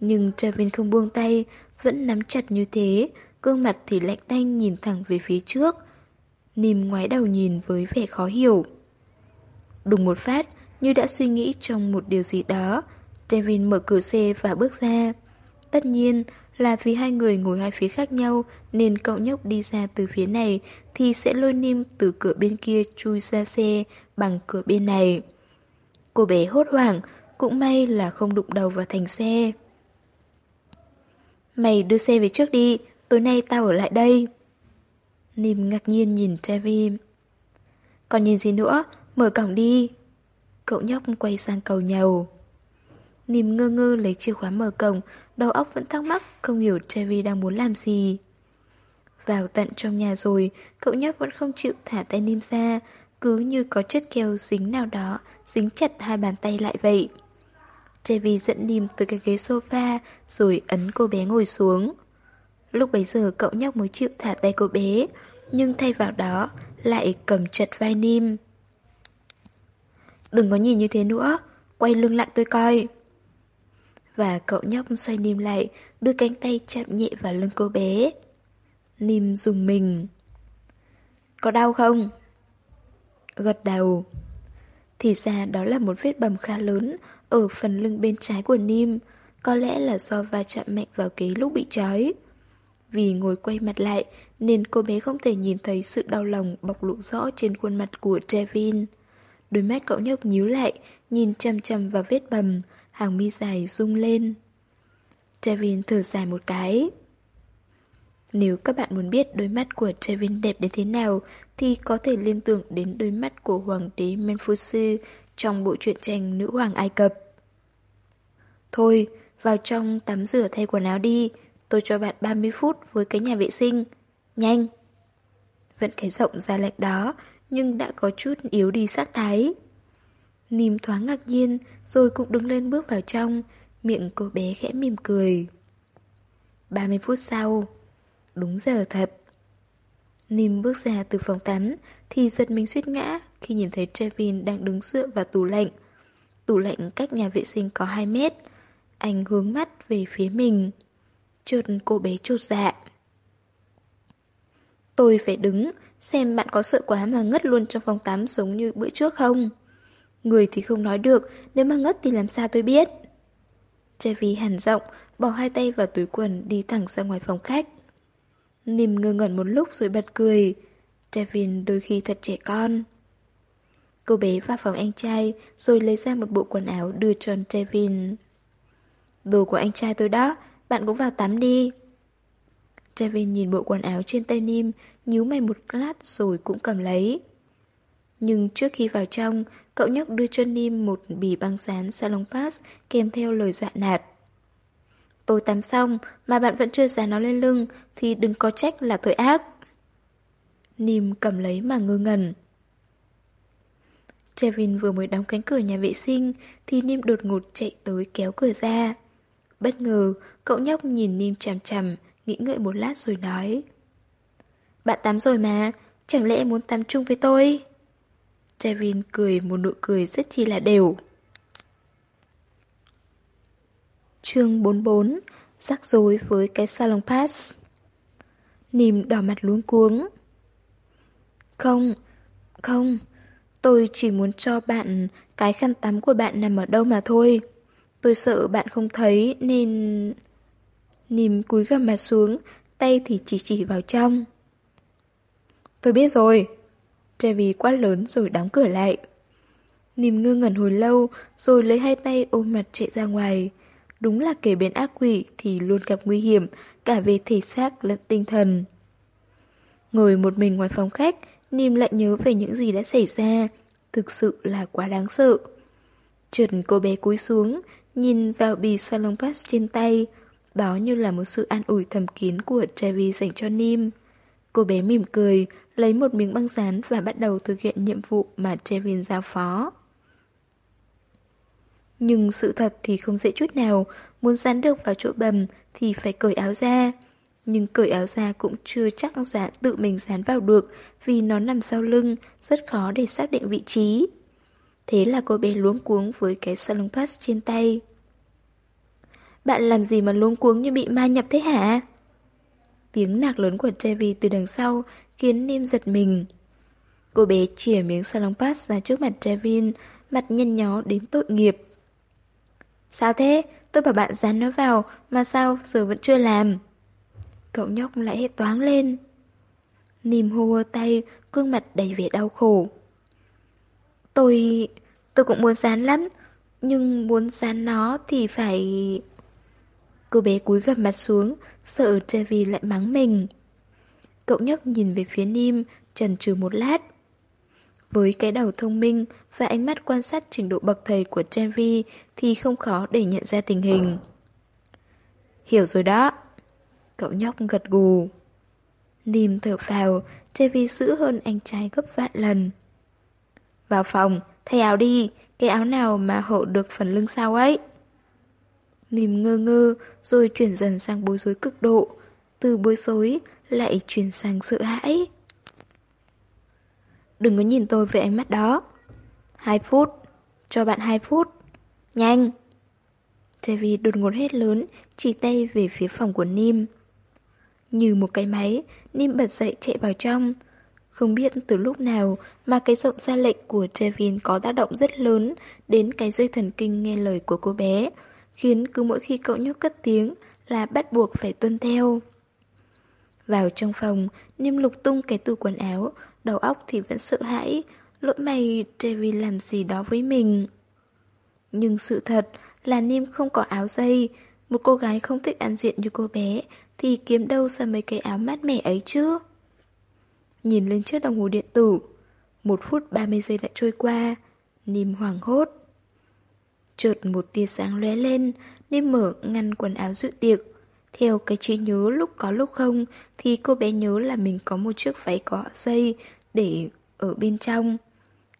A: Nhưng Travin không buông tay, vẫn nắm chặt như thế, gương mặt thì lạnh tanh nhìn thẳng về phía trước. Nìm ngoái đầu nhìn với vẻ khó hiểu. Đùng một phát, như đã suy nghĩ trong một điều gì đó, Devin mở cửa xe và bước ra. Tất nhiên là vì hai người ngồi hai phía khác nhau nên cậu nhóc đi ra từ phía này thì sẽ lôi Nim từ cửa bên kia chui ra xe bằng cửa bên này. Cô bé hốt hoảng, cũng may là không đụng đầu vào thành xe. Mày đưa xe về trước đi, tối nay tao ở lại đây. Nìm ngạc nhiên nhìn Trevi. Còn nhìn gì nữa, mở cổng đi. Cậu nhóc quay sang cầu nhầu. Nìm ngơ ngơ lấy chìa khóa mở cổng, đầu óc vẫn thắc mắc, không hiểu Trevi đang muốn làm gì. Vào tận trong nhà rồi, cậu nhóc vẫn không chịu thả tay Nìm ra, cứ như có chất keo dính nào đó, dính chặt hai bàn tay lại vậy. Chevy dẫn Nim tới cái ghế sofa, rồi ấn cô bé ngồi xuống. Lúc bấy giờ cậu nhóc mới chịu thả tay cô bé, nhưng thay vào đó lại cầm chặt vai Nim. Đừng có nhìn như thế nữa, quay lưng lại tôi coi. Và cậu nhóc xoay Nim lại, đưa cánh tay chạm nhẹ vào lưng cô bé. Nim dùng mình. Có đau không? Gật đầu. Thì ra đó là một vết bầm khá lớn ở phần lưng bên trái của Nim, có lẽ là do va chạm mạnh vào ghế lúc bị trói. Vì ngồi quay mặt lại nên cô bé không thể nhìn thấy sự đau lòng bộc lộ rõ trên khuôn mặt của Trevin. Đôi mắt cậu nhóc nhíu lại, nhìn chăm chăm vào vết bầm, hàng mi dài rung lên. Trevin thở dài một cái. Nếu các bạn muốn biết đôi mắt của Trevin đẹp đến thế nào thì có thể liên tưởng đến đôi mắt của hoàng đế Menfusu trong bộ truyện tranh Nữ hoàng Ai Cập. Thôi, vào trong tắm rửa thay quần áo đi, tôi cho bạn 30 phút với cái nhà vệ sinh. Nhanh! Vẫn cái giọng ra lệnh đó, nhưng đã có chút yếu đi sắc thái. Nìm thoáng ngạc nhiên, rồi cũng đứng lên bước vào trong, miệng cô bé khẽ mỉm cười. 30 phút sau, đúng giờ thật. Nìm bước ra từ phòng tắm, thì giật mình suýt ngã khi nhìn thấy Trevin đang đứng dựa vào tủ lạnh. Tủ lạnh cách nhà vệ sinh có 2 mét. Anh hướng mắt về phía mình. Chợt cô bé chột dạ. Tôi phải đứng, xem bạn có sợ quá mà ngất luôn trong phòng tắm giống như bữa trước không? Người thì không nói được, nếu mà ngất thì làm sao tôi biết? Trevi hẳn giọng, bỏ hai tay vào túi quần đi thẳng ra ngoài phòng khách. Nìm ngơ ngẩn một lúc rồi bật cười. Travin đôi khi thật trẻ con. Cô bé vào phòng anh trai rồi lấy ra một bộ quần áo đưa cho Travin. Đồ của anh trai tôi đó, bạn cũng vào tắm đi. Travin nhìn bộ quần áo trên tay Nim, nhíu mày một lát rồi cũng cầm lấy. Nhưng trước khi vào trong, cậu nhóc đưa cho Nim một bì băng dán Salon Pass kèm theo lời dọa nạt. Tôi tắm xong mà bạn vẫn chưa dán nó lên lưng thì đừng có trách là tội ác. Nìm cầm lấy mà ngơ ngẩn. Trevin vừa mới đóng cánh cửa nhà vệ sinh thì Nim đột ngột chạy tới kéo cửa ra. Bất ngờ, cậu nhóc nhìn Nim chằm chằm, nghĩ ngợi một lát rồi nói. Bạn tắm rồi mà, chẳng lẽ muốn tắm chung với tôi? Trevin cười một nụ cười rất chi là đều. chương 44 Rắc rối với cái salon pass Nìm đỏ mặt luống cuống không, không. Tôi chỉ muốn cho bạn cái khăn tắm của bạn nằm ở đâu mà thôi. Tôi sợ bạn không thấy nên... Nìm cúi gằm mặt xuống Tay thì chỉ chỉ vào trong. Tôi biết rồi. Trevi quát lớn rồi đóng cửa lại. Nìm ngơ ngẩn hồi lâu Rồi lấy hai tay ôm mặt chạy ra ngoài. Đúng là kể bên ác quỷ thì luôn gặp nguy hiểm, cả về thể xác lẫn tinh thần. Ngồi một mình ngoài phòng khách, Nìm lại nhớ về những gì đã xảy ra. Thực sự là quá đáng sợ. Trần cô bé cúi xuống, nhìn vào bì salon pass trên tay. Đó như là một sự an ủi thầm kín của Trevi dành cho Nim. Cô bé mỉm cười, lấy một miếng băng dán và bắt đầu thực hiện nhiệm vụ mà Trevin giao phó. Nhưng sự thật thì không dễ chút nào, muốn dán được vào chỗ bầm thì phải cởi áo ra. Nhưng cởi áo ra cũng chưa chắc giả tự mình dán vào được vì nó nằm sau lưng, rất khó để xác định vị trí. Thế là cô bé luống cuống với cái salon pass trên tay. Bạn làm gì mà luống cuống như bị ma nhập thế hả? Tiếng nạc lớn của Trevi từ đằng sau khiến Nim giật mình. Cô bé chìa miếng salon pass ra trước mặt Trevin, mặt nhăn nhó đến tội nghiệp. Sao thế? Tôi bảo bạn dán nó vào, mà sao giờ vẫn chưa làm? Cậu nhóc lại hết toáng lên. Nìm hô tay, gương mặt đầy vẻ đau khổ. Tôi... tôi cũng muốn dán lắm, nhưng muốn dán nó thì phải... Cô bé cúi gập mặt xuống, sợ Trevi lại mắng mình. Cậu nhóc nhìn về phía Nim, trần trừ một lát. Với cái đầu thông minh và ánh mắt quan sát trình độ bậc thầy của Trevi thì không khó để nhận ra tình hình. Hiểu rồi đó. Cậu nhóc gật gù. Nìm thở phào, Trevi sữ hơn anh trai gấp vạn lần. Vào phòng, thay áo đi, cái áo nào mà hộ được phần lưng sau ấy. Nìm ngơ ngơ, rồi chuyển dần sang bối rối cực độ. Từ bối rối, lại chuyển sang sợ hãi. Đừng có nhìn tôi với ánh mắt đó. Hai phút. Cho bạn hai phút. Nhanh. Trevi đột ngột hết lớn, chỉ tay về phía phòng của Nim. Như một cái máy, Nim bật dậy chạy vào trong. Không biết từ lúc nào mà cái giọng ra lệnh của Trevin có tác động rất lớn đến cái dây thần kinh nghe lời của cô bé, khiến cứ mỗi khi cậu nhóc cất tiếng là bắt buộc phải tuân theo. Vào trong phòng, Nim lục tung cái tủ quần áo, đầu óc thì vẫn sợ hãi, lỗi mày Trevin làm gì đó với mình. Nhưng sự thật là Nim không có áo dây, một cô gái không thích ăn diện như cô bé thì kiếm đâu ra mấy cái áo mát mẻ ấy chứ? Nhìn lên chiếc đồng hồ điện tử, một phút 30 giây đã trôi qua, Nìm hoảng hốt. Chợt một tia sáng lóe lên, Nìm mở ngăn quần áo dự tiệc. Theo cái trí nhớ lúc có lúc không thì cô bé nhớ là mình có một chiếc váy có dây để ở bên trong.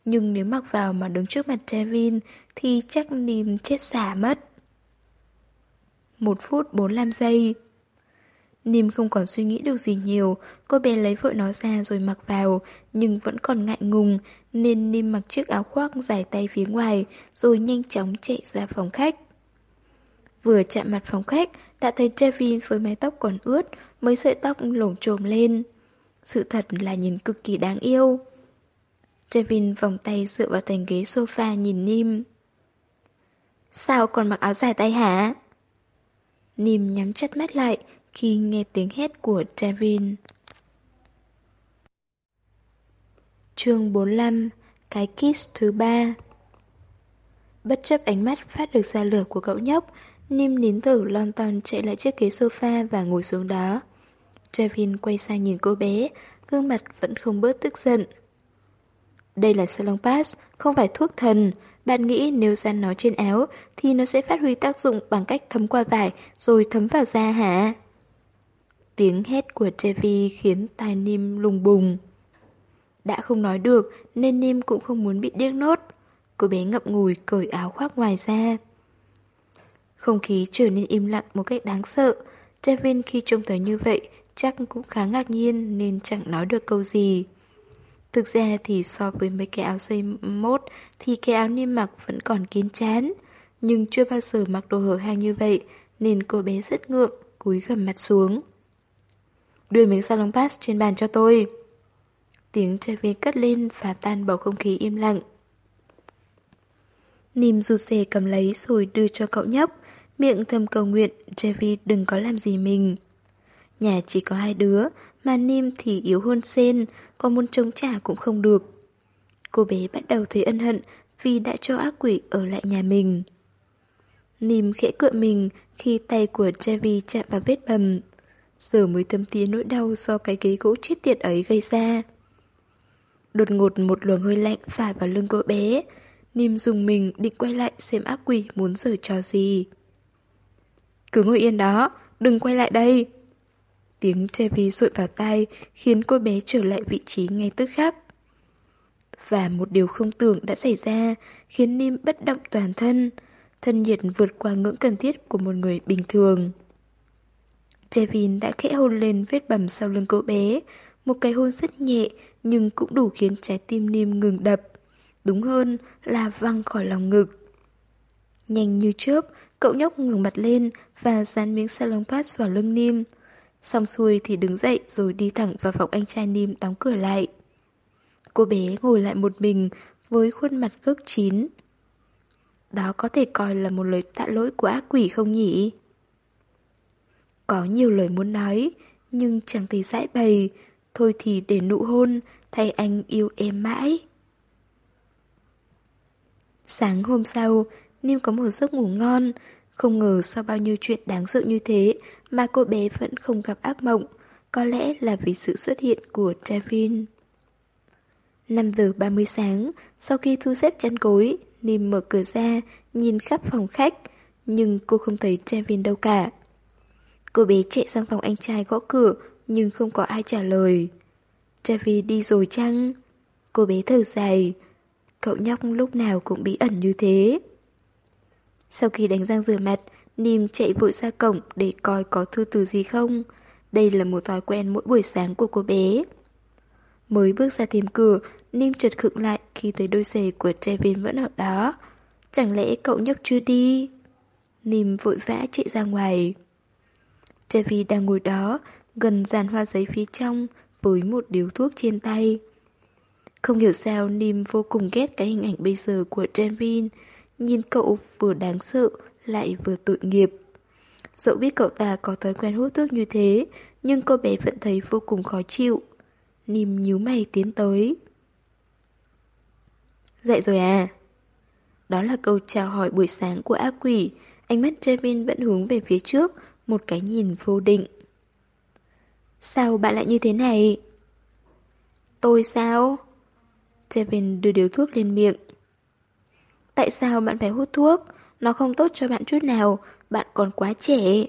A: Nhưng nếu mặc vào mà đứng trước mặt Trevin thì chắc Nìm chết xả mất. Một phút 45 giây. Nìm không còn suy nghĩ được gì nhiều, cô bé lấy vội nó ra rồi mặc vào, nhưng vẫn còn ngại ngùng, nên Nìm mặc chiếc áo khoác dài tay phía ngoài, rồi nhanh chóng chạy ra phòng khách. Vừa chạm mặt phòng khách, đã thấy Trevin với mái tóc còn ướt, mấy sợi tóc lổm trồm lên. Sự thật là nhìn cực kỳ đáng yêu. Trevin vòng tay dựa vào thành ghế sofa nhìn Nim. Sao còn mặc áo dài tay hả? Nìm nhắm chặt mắt lại khi nghe tiếng hét của Trevin. Chương 45 Cái kiss thứ ba Bất chấp ánh mắt phát được ra lửa của cậu nhóc, Nim nín thở lon ton chạy lại chiếc ghế sofa và ngồi xuống đó. Trevin quay sang nhìn cô bé, gương mặt vẫn không bớt tức giận. Đây là salon pass, không phải thuốc thần. Bạn nghĩ nếu dán nó trên áo thì nó sẽ phát huy tác dụng bằng cách thấm qua vải rồi thấm vào da hả? Tiếng hét của Trevi khiến tai Nim lùng bùng. Đã không nói được nên Nim cũng không muốn bị điếc nốt. Cô bé ngậm ngùi cởi áo khoác ngoài ra. Không khí trở nên im lặng một cách đáng sợ. Trevin khi trông thấy như vậy chắc cũng khá ngạc nhiên nên chẳng nói được câu gì. Thực ra thì so với mấy cái áo dây mốt thì cái áo niêm mặc vẫn còn kín chán. Nhưng chưa bao giờ mặc đồ hở hang như vậy nên cô bé rất ngượng, cúi gầm mặt xuống. Đưa miếng salon pass trên bàn cho tôi. Tiếng Trevi cất lên phá tan bầu không khí im lặng. Nìm rụt rè cầm lấy rồi đưa cho cậu nhóc, miệng thầm cầu nguyện Trevi đừng có làm gì mình. Nhà chỉ có hai đứa, mà Nim thì yếu hơn Sen, có muốn chống trả cũng không được. Cô bé bắt đầu thấy ân hận vì đã cho ác quỷ ở lại nhà mình. Nim khẽ cựa mình khi tay của Javi chạm vào vết bầm. Giờ mới thấm tía nỗi đau do cái ghế gỗ chết tiệt ấy gây ra. Đột ngột một luồng hơi lạnh phả vào lưng cô bé. Nim dùng mình định quay lại xem ác quỷ muốn giở trò gì. Cứ ngồi yên đó, đừng quay lại đây. Tiếng Trevi rụi vào tay khiến cô bé trở lại vị trí ngay tức khắc. Và một điều không tưởng đã xảy ra khiến Nim bất động toàn thân, thân nhiệt vượt qua ngưỡng cần thiết của một người bình thường. Chevin đã khẽ hôn lên vết bầm sau lưng cô bé, một cái hôn rất nhẹ nhưng cũng đủ khiến trái tim Nim ngừng đập. Đúng hơn là văng khỏi lòng ngực. Nhanh như chớp, cậu nhóc ngừng mặt lên và dán miếng salon pass vào lưng Nim. Xong xuôi thì đứng dậy rồi đi thẳng vào phòng anh trai Nim đóng cửa lại. Cô bé ngồi lại một mình với khuôn mặt gốc chín. Đó có thể coi là một lời tạ lỗi của ác quỷ không nhỉ? Có nhiều lời muốn nói, nhưng chẳng thấy giải bày, thôi thì để nụ hôn, thay anh yêu em mãi. Sáng hôm sau, Nim có một giấc ngủ ngon, không ngờ sau bao nhiêu chuyện đáng sợ như thế mà cô bé vẫn không gặp ác mộng, có lẽ là vì sự xuất hiện của Trevin. 5 giờ 30 sáng, sau khi thu xếp chăn gối, Nim mở cửa ra, nhìn khắp phòng khách, nhưng cô không thấy Trevin đâu cả. Cô bé chạy sang phòng anh trai gõ cửa, nhưng không có ai trả lời. Trevin đi rồi chăng? Cô bé thở dài. Cậu nhóc lúc nào cũng bí ẩn như thế. Sau khi đánh răng rửa mặt, Nìm chạy vội ra cổng để coi có thư từ gì không. Đây là một thói quen mỗi buổi sáng của cô bé. Mới bước ra tìm cửa, Nim chợt khựng lại khi thấy đôi giày của Trevin vẫn ở đó. Chẳng lẽ cậu nhóc chưa đi? Nim vội vã chạy ra ngoài. Trevi đang ngồi đó, gần dàn hoa giấy phía trong, với một điếu thuốc trên tay. Không hiểu sao Nim vô cùng ghét cái hình ảnh bây giờ của Trevin, nhìn cậu vừa đáng sợ lại vừa tội nghiệp. Dẫu biết cậu ta có thói quen hút thuốc như thế, nhưng cô bé vẫn thấy vô cùng khó chịu. Nìm nhíu mày tiến tới. Dậy rồi à? Đó là câu chào hỏi buổi sáng của ác quỷ. Ánh mắt Trevin vẫn hướng về phía trước, một cái nhìn vô định. Sao bạn lại như thế này? Tôi sao? Trevin đưa điếu thuốc lên miệng. Tại sao bạn phải hút thuốc? Nó không tốt cho bạn chút nào, bạn còn quá trẻ.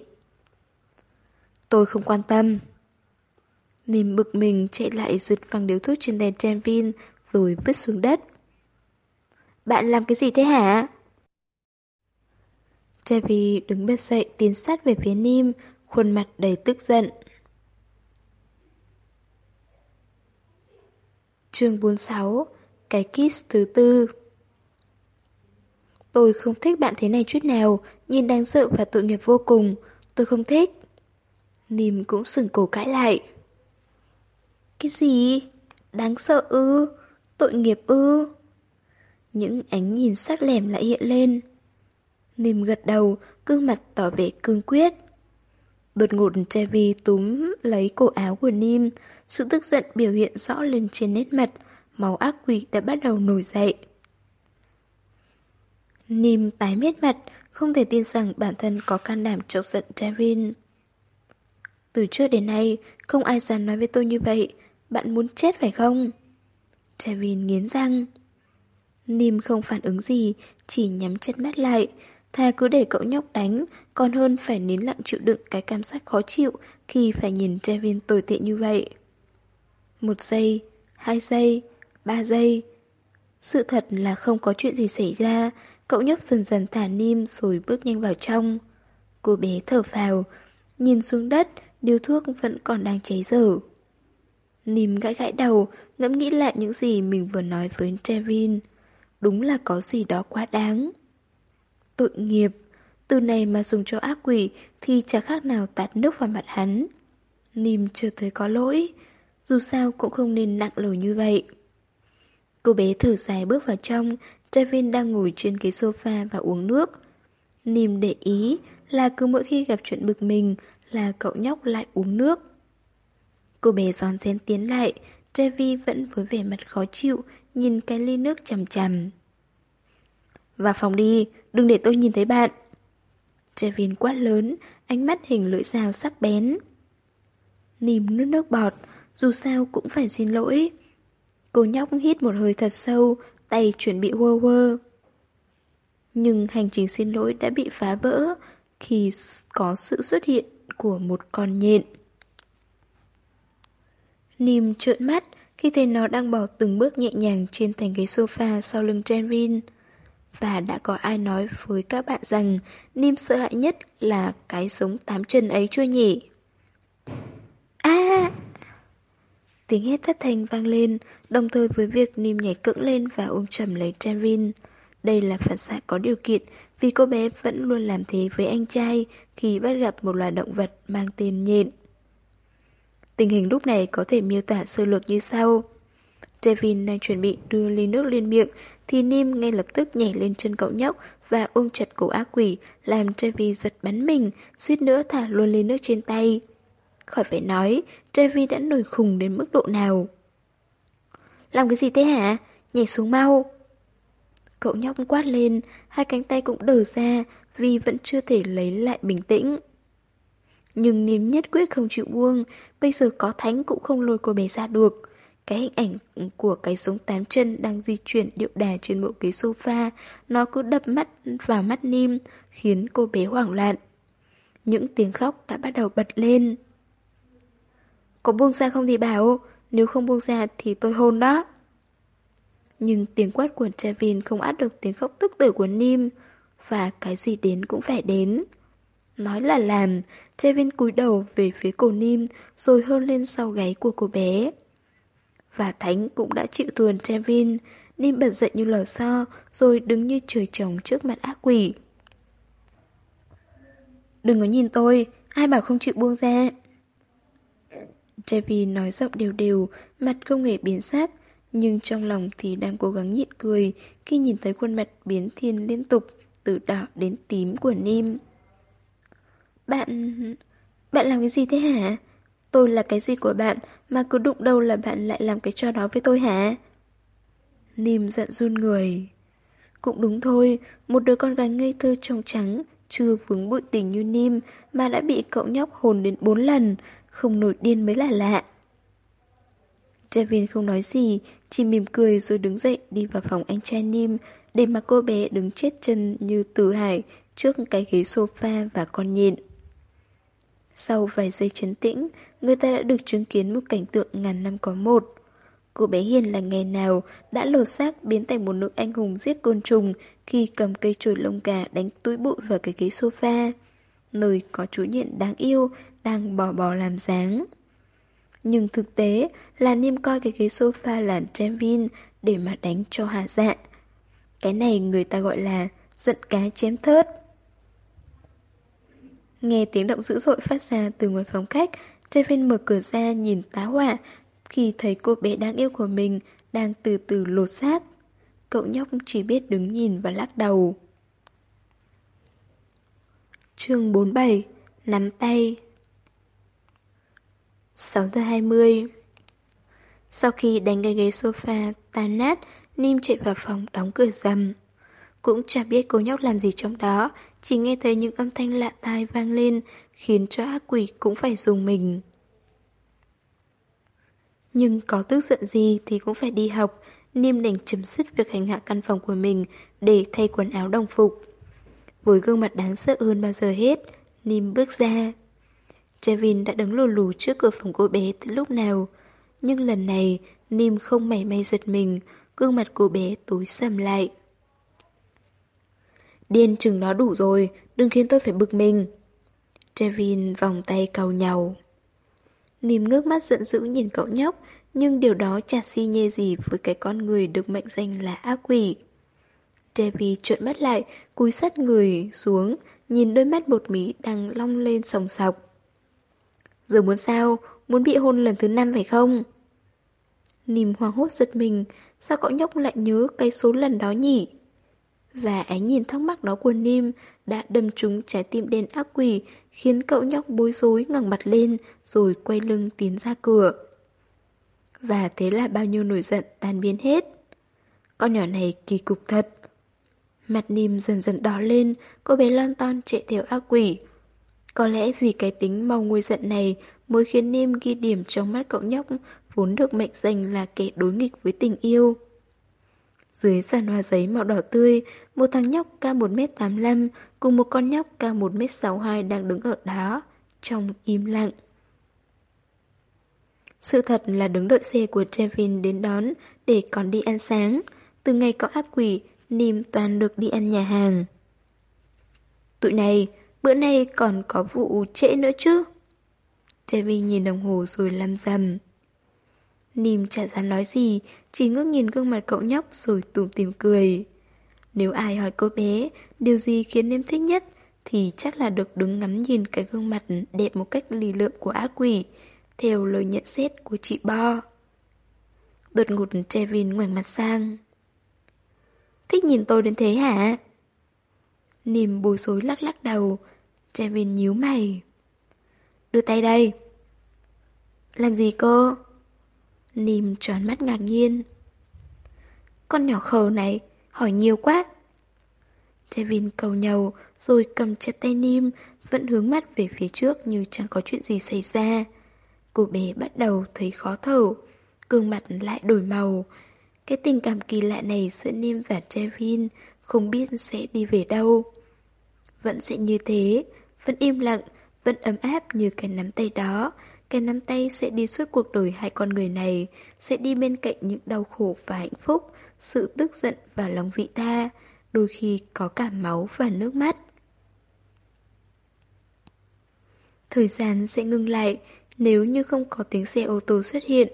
A: Tôi không quan tâm. Nìm bực mình chạy lại rượt phăng điếu thuốc trên tay Trevin rồi vứt xuống đất. Bạn làm cái gì thế hả? Trevi đứng bên dậy tiến sát về phía Nim, khuôn mặt đầy tức giận. Chương 46 Cái kiss thứ tư Tôi không thích bạn thế này chút nào, nhìn đáng sợ và tội nghiệp vô cùng. Tôi không thích. Nìm cũng sừng cổ cãi lại. Cái gì? Đáng sợ ư? Tội nghiệp ư? Những ánh nhìn sắc lẻm lại hiện lên. Nìm gật đầu, gương mặt tỏ vẻ cương quyết. Đột ngột Trevi túm lấy cổ áo của Nim, sự tức giận biểu hiện rõ lên trên nét mặt, máu ác quỷ đã bắt đầu nổi dậy. Nim tái mét mặt, không thể tin rằng bản thân có can đảm chọc giận Trevin. Từ trước đến nay, không ai dám nói với tôi như vậy, bạn muốn chết phải không? Trevin nghiến răng. Nim không phản ứng gì, chỉ nhắm chặt mắt lại, thà cứ để cậu nhóc đánh, còn hơn phải nín lặng chịu đựng cái cảm giác khó chịu khi phải nhìn Trevin tồi tệ như vậy. Một giây, hai giây, ba giây. Sự thật là không có chuyện gì xảy ra, cậu nhóc dần dần thả niêm rồi bước nhanh vào trong. Cô bé thở phào, nhìn xuống đất, điếu thuốc vẫn còn đang cháy dở. Nìm gãi gãi đầu, ngẫm nghĩ lại những gì mình vừa nói với Trevin. Đúng là có gì đó quá đáng. Tội nghiệp, từ này mà dùng cho ác quỷ thì chả khác nào tạt nước vào mặt hắn. Nìm chưa thấy có lỗi, dù sao cũng không nên nặng lời như vậy. Cô bé thở dài bước vào trong, Javin đang ngồi trên cái sofa và uống nước. Nìm để ý là cứ mỗi khi gặp chuyện bực mình là cậu nhóc lại uống nước. Cô bé giòn xén tiến lại, Trevi vẫn với vẻ mặt khó chịu, nhìn cái ly nước chằm chằm. Vào phòng đi, đừng để tôi nhìn thấy bạn. Trevin quát lớn, ánh mắt hình lưỡi dao sắc bén. Nìm nước nước bọt, dù sao cũng phải xin lỗi. Cô nhóc hít một hơi thật sâu, tay chuẩn bị quơ quơ. Nhưng hành trình xin lỗi đã bị phá vỡ khi có sự xuất hiện của một con nhện. Nìm trợn mắt khi thấy nó đang bỏ từng bước nhẹ nhàng trên thành ghế sofa sau lưng Trenvin. Và đã có ai nói với các bạn rằng Nim sợ hãi nhất là cái sống tám chân ấy chưa nhỉ? À! Tiếng hét thất thanh vang lên, đồng thời với việc Nim nhảy cưỡng lên và ôm chầm lấy Trevin. Đây là phản xạ có điều kiện vì cô bé vẫn luôn làm thế với anh trai khi bắt gặp một loài động vật mang tên nhện. Tình hình lúc này có thể miêu tả sơ lược như sau. Devin đang chuẩn bị đưa ly nước lên miệng thì Nim ngay lập tức nhảy lên chân cậu nhóc và ôm chặt cổ ác quỷ làm Trevi giật bắn mình, suýt nữa thả luôn ly nước trên tay. Khỏi phải nói, Trevi đã nổi khùng đến mức độ nào. Làm cái gì thế hả? Nhảy xuống mau. Cậu nhóc quát lên, hai cánh tay cũng đờ ra vì vẫn chưa thể lấy lại bình tĩnh. Nhưng niềm nhất quyết không chịu buông, bây giờ có thánh cũng không lôi cô bé ra được. Cái hình ảnh của cái sống tám chân đang di chuyển điệu đà trên bộ ghế sofa, nó cứ đập mắt vào mắt Nim, khiến cô bé hoảng loạn. Những tiếng khóc đã bắt đầu bật lên. Có buông ra không thì bảo, nếu không buông ra thì tôi hôn đó. Nhưng tiếng quát của Trevin không át được tiếng khóc tức tử của Nim, và cái gì đến cũng phải đến. Nói là làm, Trevin cúi đầu về phía cổ Nim rồi hôn lên sau gáy của cô bé. Và Thánh cũng đã chịu thuần Trevin, Nim bật dậy như lò xo rồi đứng như trời trồng trước mặt ác quỷ. Đừng có nhìn tôi, ai bảo không chịu buông ra. Trevin nói giọng đều đều, mặt không hề biến sắc, nhưng trong lòng thì đang cố gắng nhịn cười khi nhìn thấy khuôn mặt biến thiên liên tục, từ đỏ đến tím của Nim. Bạn... bạn làm cái gì thế hả? Tôi là cái gì của bạn mà cứ đụng đâu là bạn lại làm cái trò đó với tôi hả? Nim giận run người. Cũng đúng thôi, một đứa con gái ngây thơ trong trắng, chưa vướng bụi tình như Nim mà đã bị cậu nhóc hồn đến bốn lần, không nổi điên mới là lạ. Javin không nói gì, chỉ mỉm cười rồi đứng dậy đi vào phòng anh trai Nim để mà cô bé đứng chết chân như tử hải trước cái ghế sofa và con nhện. Sau vài giây chấn tĩnh, người ta đã được chứng kiến một cảnh tượng ngàn năm có một. Cô bé Hiền là ngày nào đã lột xác biến thành một nữ anh hùng giết côn trùng khi cầm cây chổi lông gà đánh túi bụi vào cái ghế sofa. Nơi có chú nhện đáng yêu đang bò bò làm dáng. Nhưng thực tế là Niêm coi cái ghế sofa là Trevin để mà đánh cho hạ dạ. Cái này người ta gọi là giận cá chém thớt. Nghe tiếng động dữ dội phát ra từ ngoài phòng khách, Trevin mở cửa ra nhìn tá hỏa khi thấy cô bé đáng yêu của mình đang từ từ lột xác. Cậu nhóc chỉ biết đứng nhìn và lắc đầu. chương 47 Nắm tay 6 giờ 20 Sau khi đánh cái ghế sofa tan nát, Nim chạy vào phòng đóng cửa rầm. Cũng chả biết cô nhóc làm gì trong đó, chỉ nghe thấy những âm thanh lạ tai vang lên, khiến cho ác quỷ cũng phải dùng mình. Nhưng có tức giận gì thì cũng phải đi học, Niêm đành chấm dứt việc hành hạ căn phòng của mình để thay quần áo đồng phục. Với gương mặt đáng sợ hơn bao giờ hết, Nim bước ra. Trevin đã đứng lù lù trước cửa phòng cô bé từ lúc nào. Nhưng lần này, Nim không mảy may giật mình, gương mặt cô bé tối sầm lại. Điên chừng nó đủ rồi, đừng khiến tôi phải bực mình. Trevin vòng tay cầu nhau. Nìm ngước mắt giận dữ nhìn cậu nhóc, nhưng điều đó chả si nhê gì với cái con người được mệnh danh là ác quỷ. Trevi trợn mắt lại, cúi sát người xuống, nhìn đôi mắt bột mí đang long lên sòng sọc rồi muốn sao? Muốn bị hôn lần thứ năm phải không? Nìm hoang hốt giật mình, sao cậu nhóc lại nhớ cái số lần đó nhỉ? Và ánh nhìn thắc mắc đó của Nim đã đâm trúng trái tim đen ác quỷ, khiến cậu nhóc bối rối ngẩng mặt lên rồi quay lưng tiến ra cửa. Và thế là bao nhiêu nổi giận tan biến hết. Con nhỏ này kỳ cục thật. Mặt Nim dần dần đỏ lên, cô bé lon ton chạy theo ác quỷ. Có lẽ vì cái tính mau nguôi giận này mới khiến Nim ghi điểm trong mắt cậu nhóc vốn được mệnh danh là kẻ đối nghịch với tình yêu. Dưới sàn hoa giấy màu đỏ tươi, một thằng nhóc cao 1m85 cùng một con nhóc cao 1m62 đang đứng ở đó, trong im lặng. Sự thật là đứng đợi xe của Trevin đến đón để còn đi ăn sáng. Từ ngày có áp quỷ, Nim toàn được đi ăn nhà hàng. Tụi này, bữa nay còn có vụ trễ nữa chứ? Trevin nhìn đồng hồ rồi lăm dầm. Nìm chả dám nói gì, chỉ ngước nhìn gương mặt cậu nhóc rồi tủm tìm cười. Nếu ai hỏi cô bé điều gì khiến em thích nhất, thì chắc là được đứng ngắm nhìn cái gương mặt đẹp một cách lì lượm của ác quỷ, theo lời nhận xét của chị Bo. Đột ngột Trevin ngoảnh mặt sang. Thích nhìn tôi đến thế hả? Nìm bối rối lắc lắc đầu, Trevin nhíu mày. Đưa tay đây. Làm gì cô? Nìm tròn mắt ngạc nhiên. Con nhỏ khờ này, hỏi nhiều quá. Trevin cầu nhầu, rồi cầm chặt tay Nim, vẫn hướng mắt về phía trước như chẳng có chuyện gì xảy ra. Cô bé bắt đầu thấy khó thở, gương mặt lại đổi màu. Cái tình cảm kỳ lạ này giữa Nim và Trevin không biết sẽ đi về đâu. Vẫn sẽ như thế, vẫn im lặng, vẫn ấm áp như cái nắm tay đó, cái nắm tay sẽ đi suốt cuộc đời hai con người này, sẽ đi bên cạnh những đau khổ và hạnh phúc, sự tức giận và lòng vị tha, đôi khi có cả máu và nước mắt. Thời gian sẽ ngưng lại nếu như không có tiếng xe ô tô xuất hiện.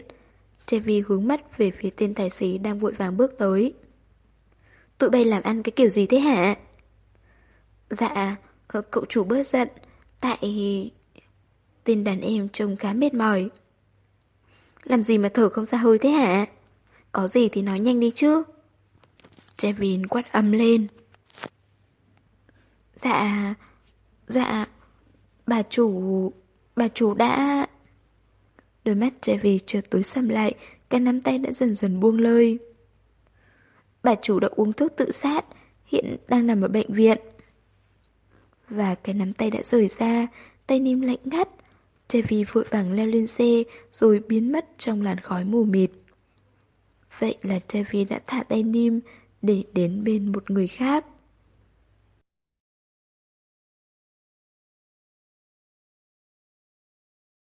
A: Chevy hướng mắt về phía tên tài xế đang vội vàng bước tới. Tụi bay làm ăn cái kiểu gì thế hả? Dạ, cậu chủ bớt giận, tại Tên đàn em trông khá mệt mỏi. Làm gì mà thở không ra hơi thế hả? Có gì thì nói nhanh đi chứ. Trevin quát âm lên. Dạ, dạ, bà chủ, bà chủ đã... Đôi mắt Trevi chợt tối sầm lại, cái nắm tay đã dần dần buông lơi. Bà chủ đã uống thuốc tự sát, hiện đang nằm ở bệnh viện và cái nắm tay đã rời ra, tay Nim lạnh ngắt. Trevi vội vàng leo lên xe rồi biến mất trong làn khói mù mịt. Vậy là Trevi đã thả tay Nim để đến bên một người khác.